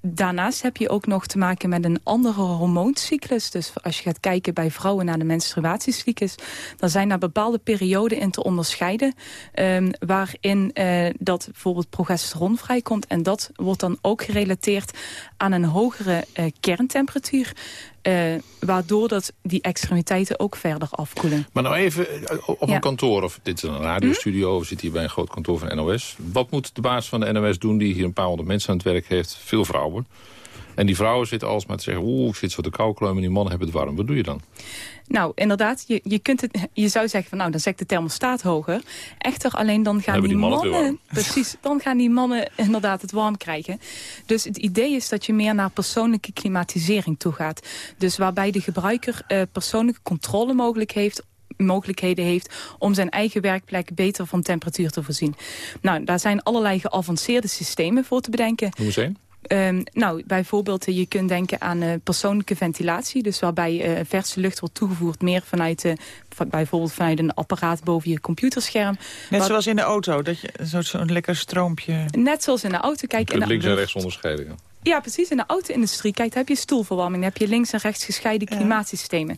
Daarnaast heb je ook nog te maken met een andere hormooncyclus. Dus als je gaat kijken bij vrouwen naar de menstruatiecyclus... dan zijn daar bepaalde perioden in te onderscheiden... Um, waarin dat bijvoorbeeld progesteron vrijkomt. En dat wordt dan ook gerelateerd aan een hogere uh, kerntemperatuur... Uh, waardoor dat die extremiteiten ook verder afkoelen. Maar nou even op ja. een kantoor, of dit is een radiostudio... of zit hier bij een groot kantoor van NOS. Wat moet de baas van de NOS doen die hier een paar honderd mensen aan het werk heeft? Veel vrouwen. En die vrouwen zitten alsmaar te zeggen... oeh, ik zit zo te kou en die mannen hebben het warm. Wat doe je dan? Nou, inderdaad, je, je, kunt het, je zou zeggen van nou, dan zet de thermostaat hoger. Echter, alleen dan gaan die, die, mannen... mannen precies, dan gaan die mannen inderdaad het warm krijgen. Dus het idee is dat je meer naar persoonlijke klimatisering toe gaat. Dus waarbij de gebruiker uh, persoonlijke controle mogelijk heeft mogelijkheden heeft om zijn eigen werkplek beter van temperatuur te voorzien. Nou, daar zijn allerlei geavanceerde systemen voor te bedenken. Hoe zijn? Um, nou, bijvoorbeeld, uh, je kunt denken aan uh, persoonlijke ventilatie. Dus waarbij uh, verse lucht wordt toegevoerd meer vanuit, uh, van, bijvoorbeeld vanuit een apparaat boven je computerscherm. Net Wat, zoals in de auto, dat je zo'n zo lekker stroompje... Net zoals in de auto. Kijk, in de, links en rechts onderscheiden. Ja. ja, precies. In de auto-industrie, kijk, daar heb je stoelverwarming. Dan heb je links en rechts gescheiden klimaatsystemen.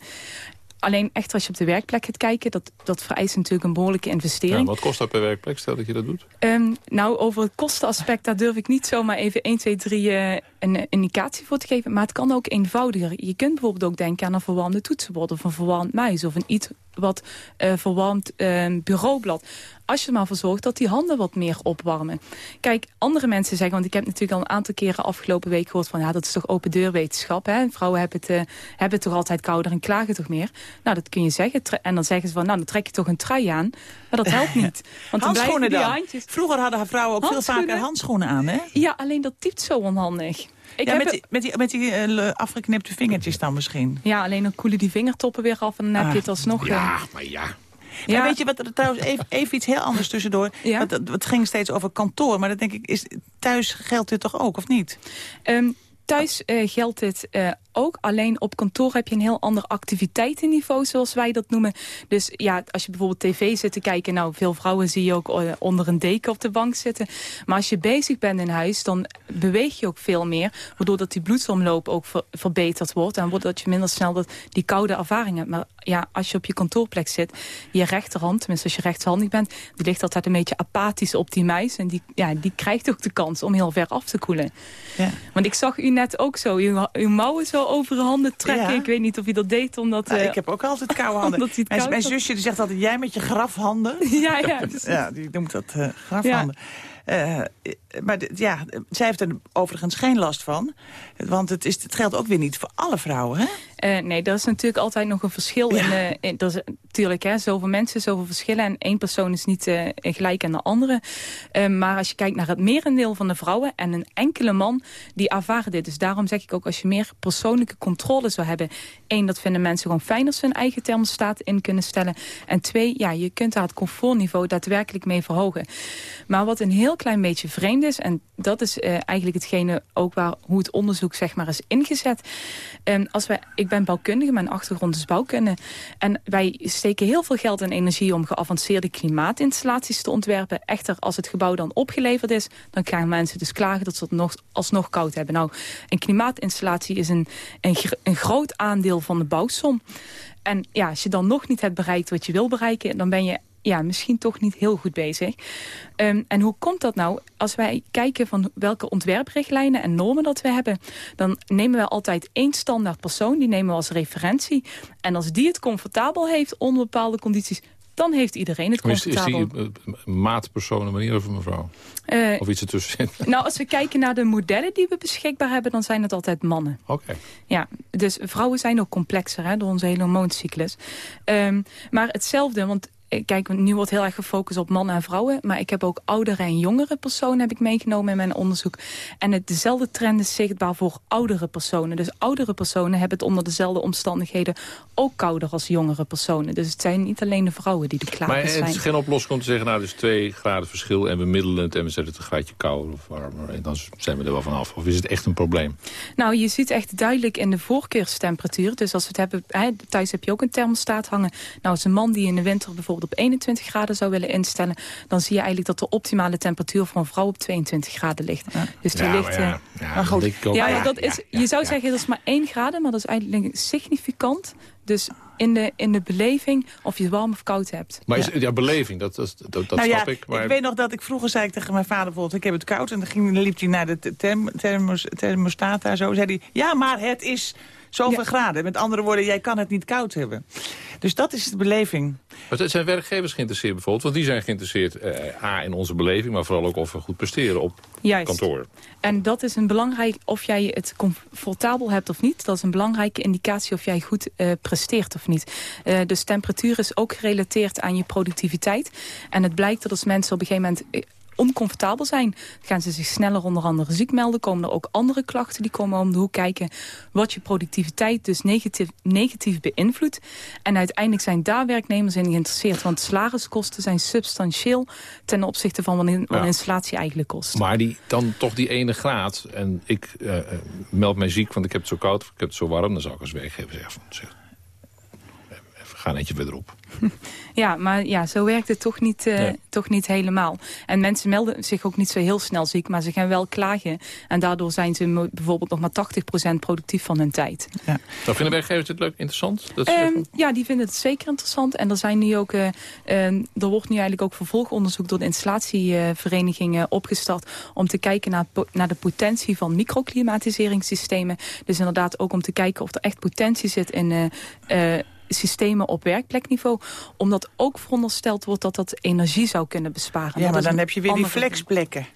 Alleen echt als je op de werkplek gaat kijken, dat, dat vereist natuurlijk een behoorlijke investering. Ja, wat kost dat per werkplek, stel dat je dat doet? Um, nou, over het kostenaspect, daar durf ik niet zomaar even 1, 2, 3 uh, een indicatie voor te geven. Maar het kan ook eenvoudiger. Je kunt bijvoorbeeld ook denken aan een verwarmde toetsenbord of een verwarmd muis of een iets wat uh, verwarmd uh, bureaublad. Als je er maar voor zorgt dat die handen wat meer opwarmen. Kijk, andere mensen zeggen, want ik heb natuurlijk al een aantal keren afgelopen week gehoord van ja, dat is toch open deurwetenschap. Hè? Vrouwen hebben het, uh, hebben het toch altijd kouder en klagen toch meer. Nou, dat kun je zeggen. En dan zeggen ze van, nou, dan trek je toch een trui aan. Maar dat helpt niet. (laughs) Want handschoenen dan? Handjes... Vroeger hadden vrouwen ook veel vaker handschoenen aan, hè? Ja, alleen dat typt zo onhandig. Ik ja, met, die, met die, met die uh, afgeknipte vingertjes dan misschien. Ja, alleen dan koelen die vingertoppen weer af en dan heb ah, je het alsnog... Ja, uh... maar ja. Ja. Maar weet je wat, er trouwens even, even iets heel anders tussendoor. Ja? Het ging steeds over kantoor, maar dat denk ik, is, thuis geldt dit toch ook, of niet? Um, thuis uh, geldt dit uh, ook. Alleen op kantoor heb je een heel ander activiteitenniveau, zoals wij dat noemen. Dus ja, als je bijvoorbeeld tv zit te kijken... nou, veel vrouwen zie je ook uh, onder een deken op de bank zitten. Maar als je bezig bent in huis, dan beweeg je ook veel meer... waardoor dat die bloedsomloop ook ver, verbeterd wordt... en wordt dat je minder snel dat, die koude ervaring hebt. Maar ja, als je op je kantoorplek zit, je rechterhand... tenminste als je rechtshandig bent, die ligt altijd een beetje apathisch op die muis... en die, ja, die krijgt ook de kans om heel ver af te koelen. Ja. Want ik zag u net ook zo, uw, uw mouwen zo over de handen trekken. Ja. Ik weet niet of je dat deed, omdat... Nou, uh, ik heb ook altijd koude (laughs) handen. mijn, koud mijn zusje die zegt altijd, jij met je grafhanden. (laughs) ja, ja. Ja, die noemt dat uh, grafhanden. Uh, maar ja, zij heeft er overigens geen last van. Want het, is, het geldt ook weer niet voor alle vrouwen, hè? Uh, nee, er is natuurlijk altijd nog een verschil. Ja. In, uh, in, dat is, natuurlijk, hè, zoveel mensen, zoveel verschillen. En één persoon is niet uh, gelijk aan de andere. maar als je kijkt naar het merendeel van de vrouwen... en een enkele man, die ervaren dit. Dus daarom zeg ik ook, als je meer persoonlijke controle zou hebben... één, dat vinden mensen gewoon fijn als ze hun eigen thermostaat in kunnen stellen. En twee, ja, je kunt daar het comfortniveau daadwerkelijk mee verhogen. Maar wat een heel klein beetje vreemd is... en dat is eigenlijk hetgene ook waar, hoe het onderzoek zeg maar is ingezet. Um, als wij, ik ben bouwkundige, mijn achtergrond is bouwkunde. En wij steken heel veel geld en energie om geavanceerde klimaatinstallaties te ontwerpen. Echter, als het gebouw dan opgeleverd is, dan gaan mensen dus klagen dat ze het nog, alsnog koud hebben. Nou, een klimaatinstallatie is een, een, een groot aandeel van de bouwsom. En ja, als je dan nog niet hebt bereikt wat je wil bereiken, dan ben je ja, misschien toch niet heel goed bezig. Um, en hoe komt dat nou? Als wij kijken van welke ontwerprichtlijnen en normen dat we hebben... dan nemen we altijd één standaard persoon, die nemen we als referentie. En als die het comfortabel heeft onder bepaalde condities dan heeft iedereen het Is, is comfortabel. die uh, maatpersoon meneer of mevrouw? Eh, Of iets ertussen? (laughs) nou, als we kijken naar de modellen die we beschikbaar hebben... dan zijn het altijd mannen. Oké. Ja, dus vrouwen zijn ook complexer hè, door onze hele hormooncyclus. Ehm, maar hetzelfde, want eh, kijk, nu wordt heel erg gefocust op mannen en vrouwen. Maar ik heb ook oudere en jongere personen heb ik meegenomen in mijn onderzoek. En het, dezelfde trend is zichtbaar voor oudere personen. Dus oudere personen hebben het onder dezelfde omstandigheden ook kouder als jongere personen. Dus het zijn niet alleen de vrouwen die de Maar klagers het zijn. is geen oplossing om te zeggen, nou, is twee graden verschil... en we middelen het en we zetten het een graadje kouder of warmer. En dan zijn we er wel vanaf. Of is het echt een probleem? Nou, je ziet echt duidelijk in de voorkeurstemperatuur. Dus als we het hebben, hè, thuis heb je ook een thermostaat hangen. Nou, als een man die in de winter bijvoorbeeld op 21 graden zou willen instellen... dan zie je eigenlijk dat de optimale temperatuur voor een vrouw op 22 graden ligt. Dus die Ja, ligt... maar ja, eh, ja, maar goed. dat ik. Ja, is, je zou zeggen dat is maar 1 graden, maar dat is eigenlijk significant. Dus in de, in de beleving of je warm of koud hebt. Maar is, ja, beleving, dat, dat, dat, dat nou snap ja, ik. Maar... weet nog dat ik vroeger zei ik tegen mijn vader bijvoorbeeld... ik heb het koud en dan, ging, dan liep hij naar de therm, thermos, thermostaat daar zo. zei hij, ja, maar het is zoveel graden. Met andere woorden, jij kan het niet koud hebben. Dus dat is de beleving. Maar zijn werkgevers geïnteresseerd bijvoorbeeld? Want die zijn geïnteresseerd eh, A, in onze beleving... maar vooral ook of we goed presteren op Juist. kantoor. En dat is een belangrijk, of jij het comfortabel hebt of niet... dat is een belangrijke indicatie of jij goed eh, presteert of niet. Eh, dus temperatuur is ook gerelateerd aan je productiviteit. En het blijkt dat als mensen op een gegeven moment... oncomfortabel zijn, gaan ze zich sneller onder andere ziek melden. Komen er ook andere klachten die komen om de hoek kijken... wat je productiviteit dus negatief, negatief beïnvloedt. En uiteindelijk zijn daar werknemers in geïnteresseerd. Want salariskosten zijn substantieel ten opzichte van wat een, Ja. installatie eigenlijk kost. Maar die, dan toch die ene graad. En ik eh, eh, meld mij ziek, want ik heb het zo koud... of ik heb het zo warm. Dan zou ik als werkgever zeggen... Van, zeg, ga een eentje verderop. (laughs) Ja, maar ja, zo werkt het toch niet, eh, Nee. toch niet helemaal. En mensen melden zich ook niet zo heel snel ziek, maar ze gaan wel klagen. En daardoor zijn ze bijvoorbeeld nog maar 80% productief van hun tijd. Ja. Dan vinden werkgevers het leuk, interessant? Dat Ehm, ja, die vinden het zeker interessant. En er, zijn nu ook, eh, ehm, er wordt nu eigenlijk ook vervolgonderzoek door de installatieverenigingen opgestart... om te kijken naar, naar de potentie van microklimatiseringssystemen. Dus inderdaad ook om te kijken of er echt potentie zit in... eh, eh, systemen op werkplekniveau. Omdat ook verondersteld wordt dat dat energie zou kunnen besparen. Ja, maar dan heb je weer die flexplekken.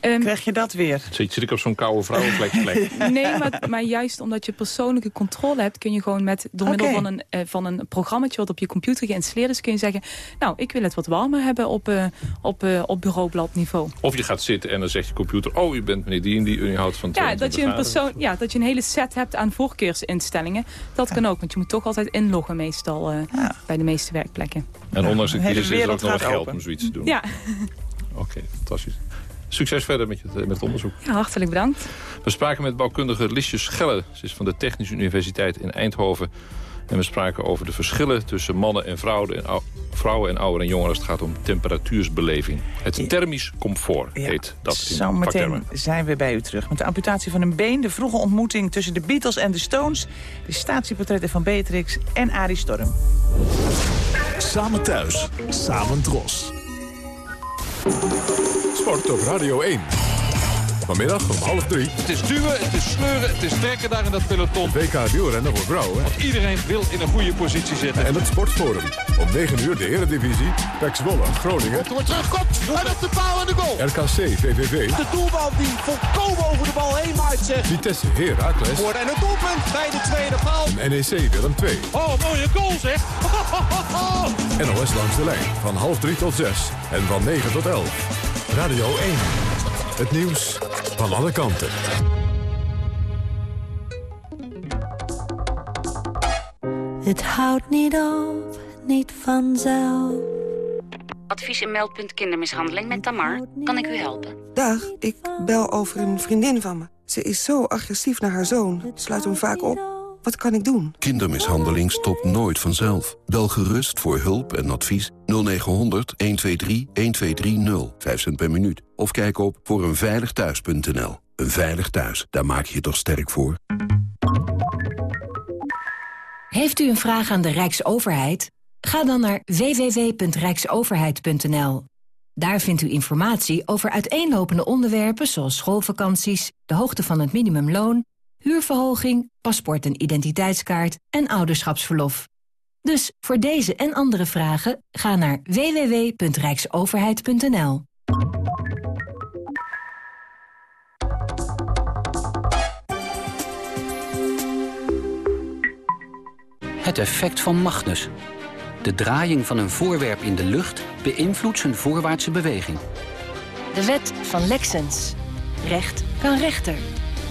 Ehm, Krijg je dat weer? zit, zit ik op zo'n koude vrouwenflexplek? (laughs) Nee, maar, maar juist omdat je persoonlijke controle hebt... kun je gewoon met, door middel van een, eh, van een programmaatje... wat op je computer geïnstalleerd is, kun je zeggen... nou, ik wil het wat warmer hebben op, eh, op, eh, op bureaubladniveau. Of je gaat zitten en dan zegt je computer... oh, u bent meneer die en die, u houdt van Ja 22 dat, je een persoon, ja, dat je een hele set hebt aan voorkeursinstellingen. Dat kan ook, want je moet toch altijd inloggen meestal... eh, Ja. bij de meeste werkplekken. En ondanks de crisis is er ook nog wat geld open. om zoiets te doen. Ja, Oké, fantastisch. Succes verder met, je, met het onderzoek. ja, hartelijk bedankt. We spraken met bouwkundige Liesje Schelle. Ze is van de Technische Universiteit in Eindhoven. En we spraken over de verschillen tussen mannen en vrouwen... en, ou- vrouwen en ouderen en jongeren als het gaat om temperatuursbeleving. Het thermisch comfort heet dat in Zometeen zijn we bij u terug. Met de amputatie van een been, de vroege ontmoeting tussen de Beatles en de Stones... de statieportretten van Beatrix en Arie Storm. Samen thuis, samen dros. Sport op Radio 1. Vanmiddag om half drie. Het is duwen, het is sleuren, het is trekken daar in dat peloton. WK wielrennen voor vrouwen. Iedereen wil in een goede positie zitten. En het Sportforum. Om 9 uur de Eredivisie. Pek Zwolle, Groningen. Er wordt terugkomt en op de paal en de goal. RKC, VVV. De doelbal die volkomen over de bal heen maait zegt. Vitesse, Heracles. Wordt en het doelpunt bij de tweede paal. En NEC, Willem 2. Oh, mooie goal zeg. (laughs) NOS langs de lijn. Van half drie tot zes. En van 9 tot 11. Radio 1. Het nieuws van alle kanten. Het houdt niet op, niet vanzelf. Advies en meldpunt kindermishandeling met Tamar. Kan ik u helpen? Dag, ik bel over een vriendin van me. Ze is zo agressief naar haar zoon. Sluit hem vaak op. Wat kan ik doen? Kindermishandeling stopt nooit vanzelf. Bel gerust voor hulp en advies 0900 123 1230. 5 cent per minuut. Of kijk op voor eenveiligthuis.nl. Een veilig thuis, daar maak je je toch sterk voor? Heeft u een vraag aan de Rijksoverheid? Ga dan naar www.rijksoverheid.nl. Daar vindt u informatie over uiteenlopende onderwerpen zoals schoolvakanties, de hoogte van het minimumloon, huurverhoging, paspoort en identiteitskaart en ouderschapsverlof. Dus voor deze en andere vragen ga naar www.rijksoverheid.nl. Het effect van Magnus. De draaiing van een voorwerp in de lucht beïnvloedt zijn voorwaartse beweging. De wet van Lexens. Recht kan rechter.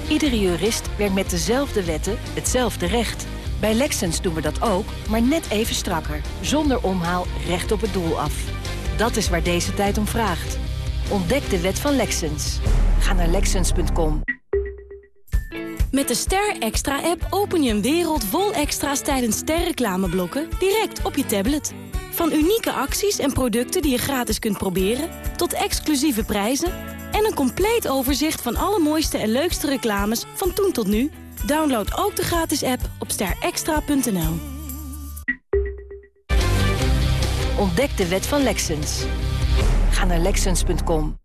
Iedere jurist werkt met dezelfde wetten hetzelfde recht. Bij Lexens doen we dat ook, maar net even strakker. Zonder omhaal recht op het doel af. Dat is waar deze tijd om vraagt. Ontdek de wet van Lexens. Ga naar Lexens.com. Met de Ster Extra-app open je een wereld vol extra's tijdens sterreclameblokken direct op je tablet. Van unieke acties en producten die je gratis kunt proberen, tot exclusieve prijzen en een compleet overzicht van alle mooiste en leukste reclames van toen tot nu. Download ook de gratis app op sterextra.nl. Ontdek de wet van Lexens. Ga naar Lexens.com.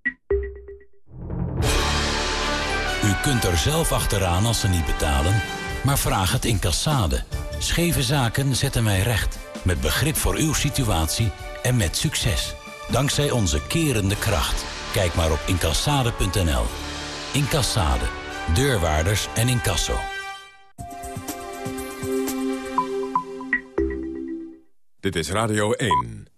U kunt er zelf achteraan als ze niet betalen, maar vraag het in Cassade. Scheve zaken zetten wij recht. Met begrip voor uw situatie en met succes. Dankzij onze kerende kracht. Kijk maar op incassade.nl. Incassade. Deurwaarders en incasso. Dit is Radio 1.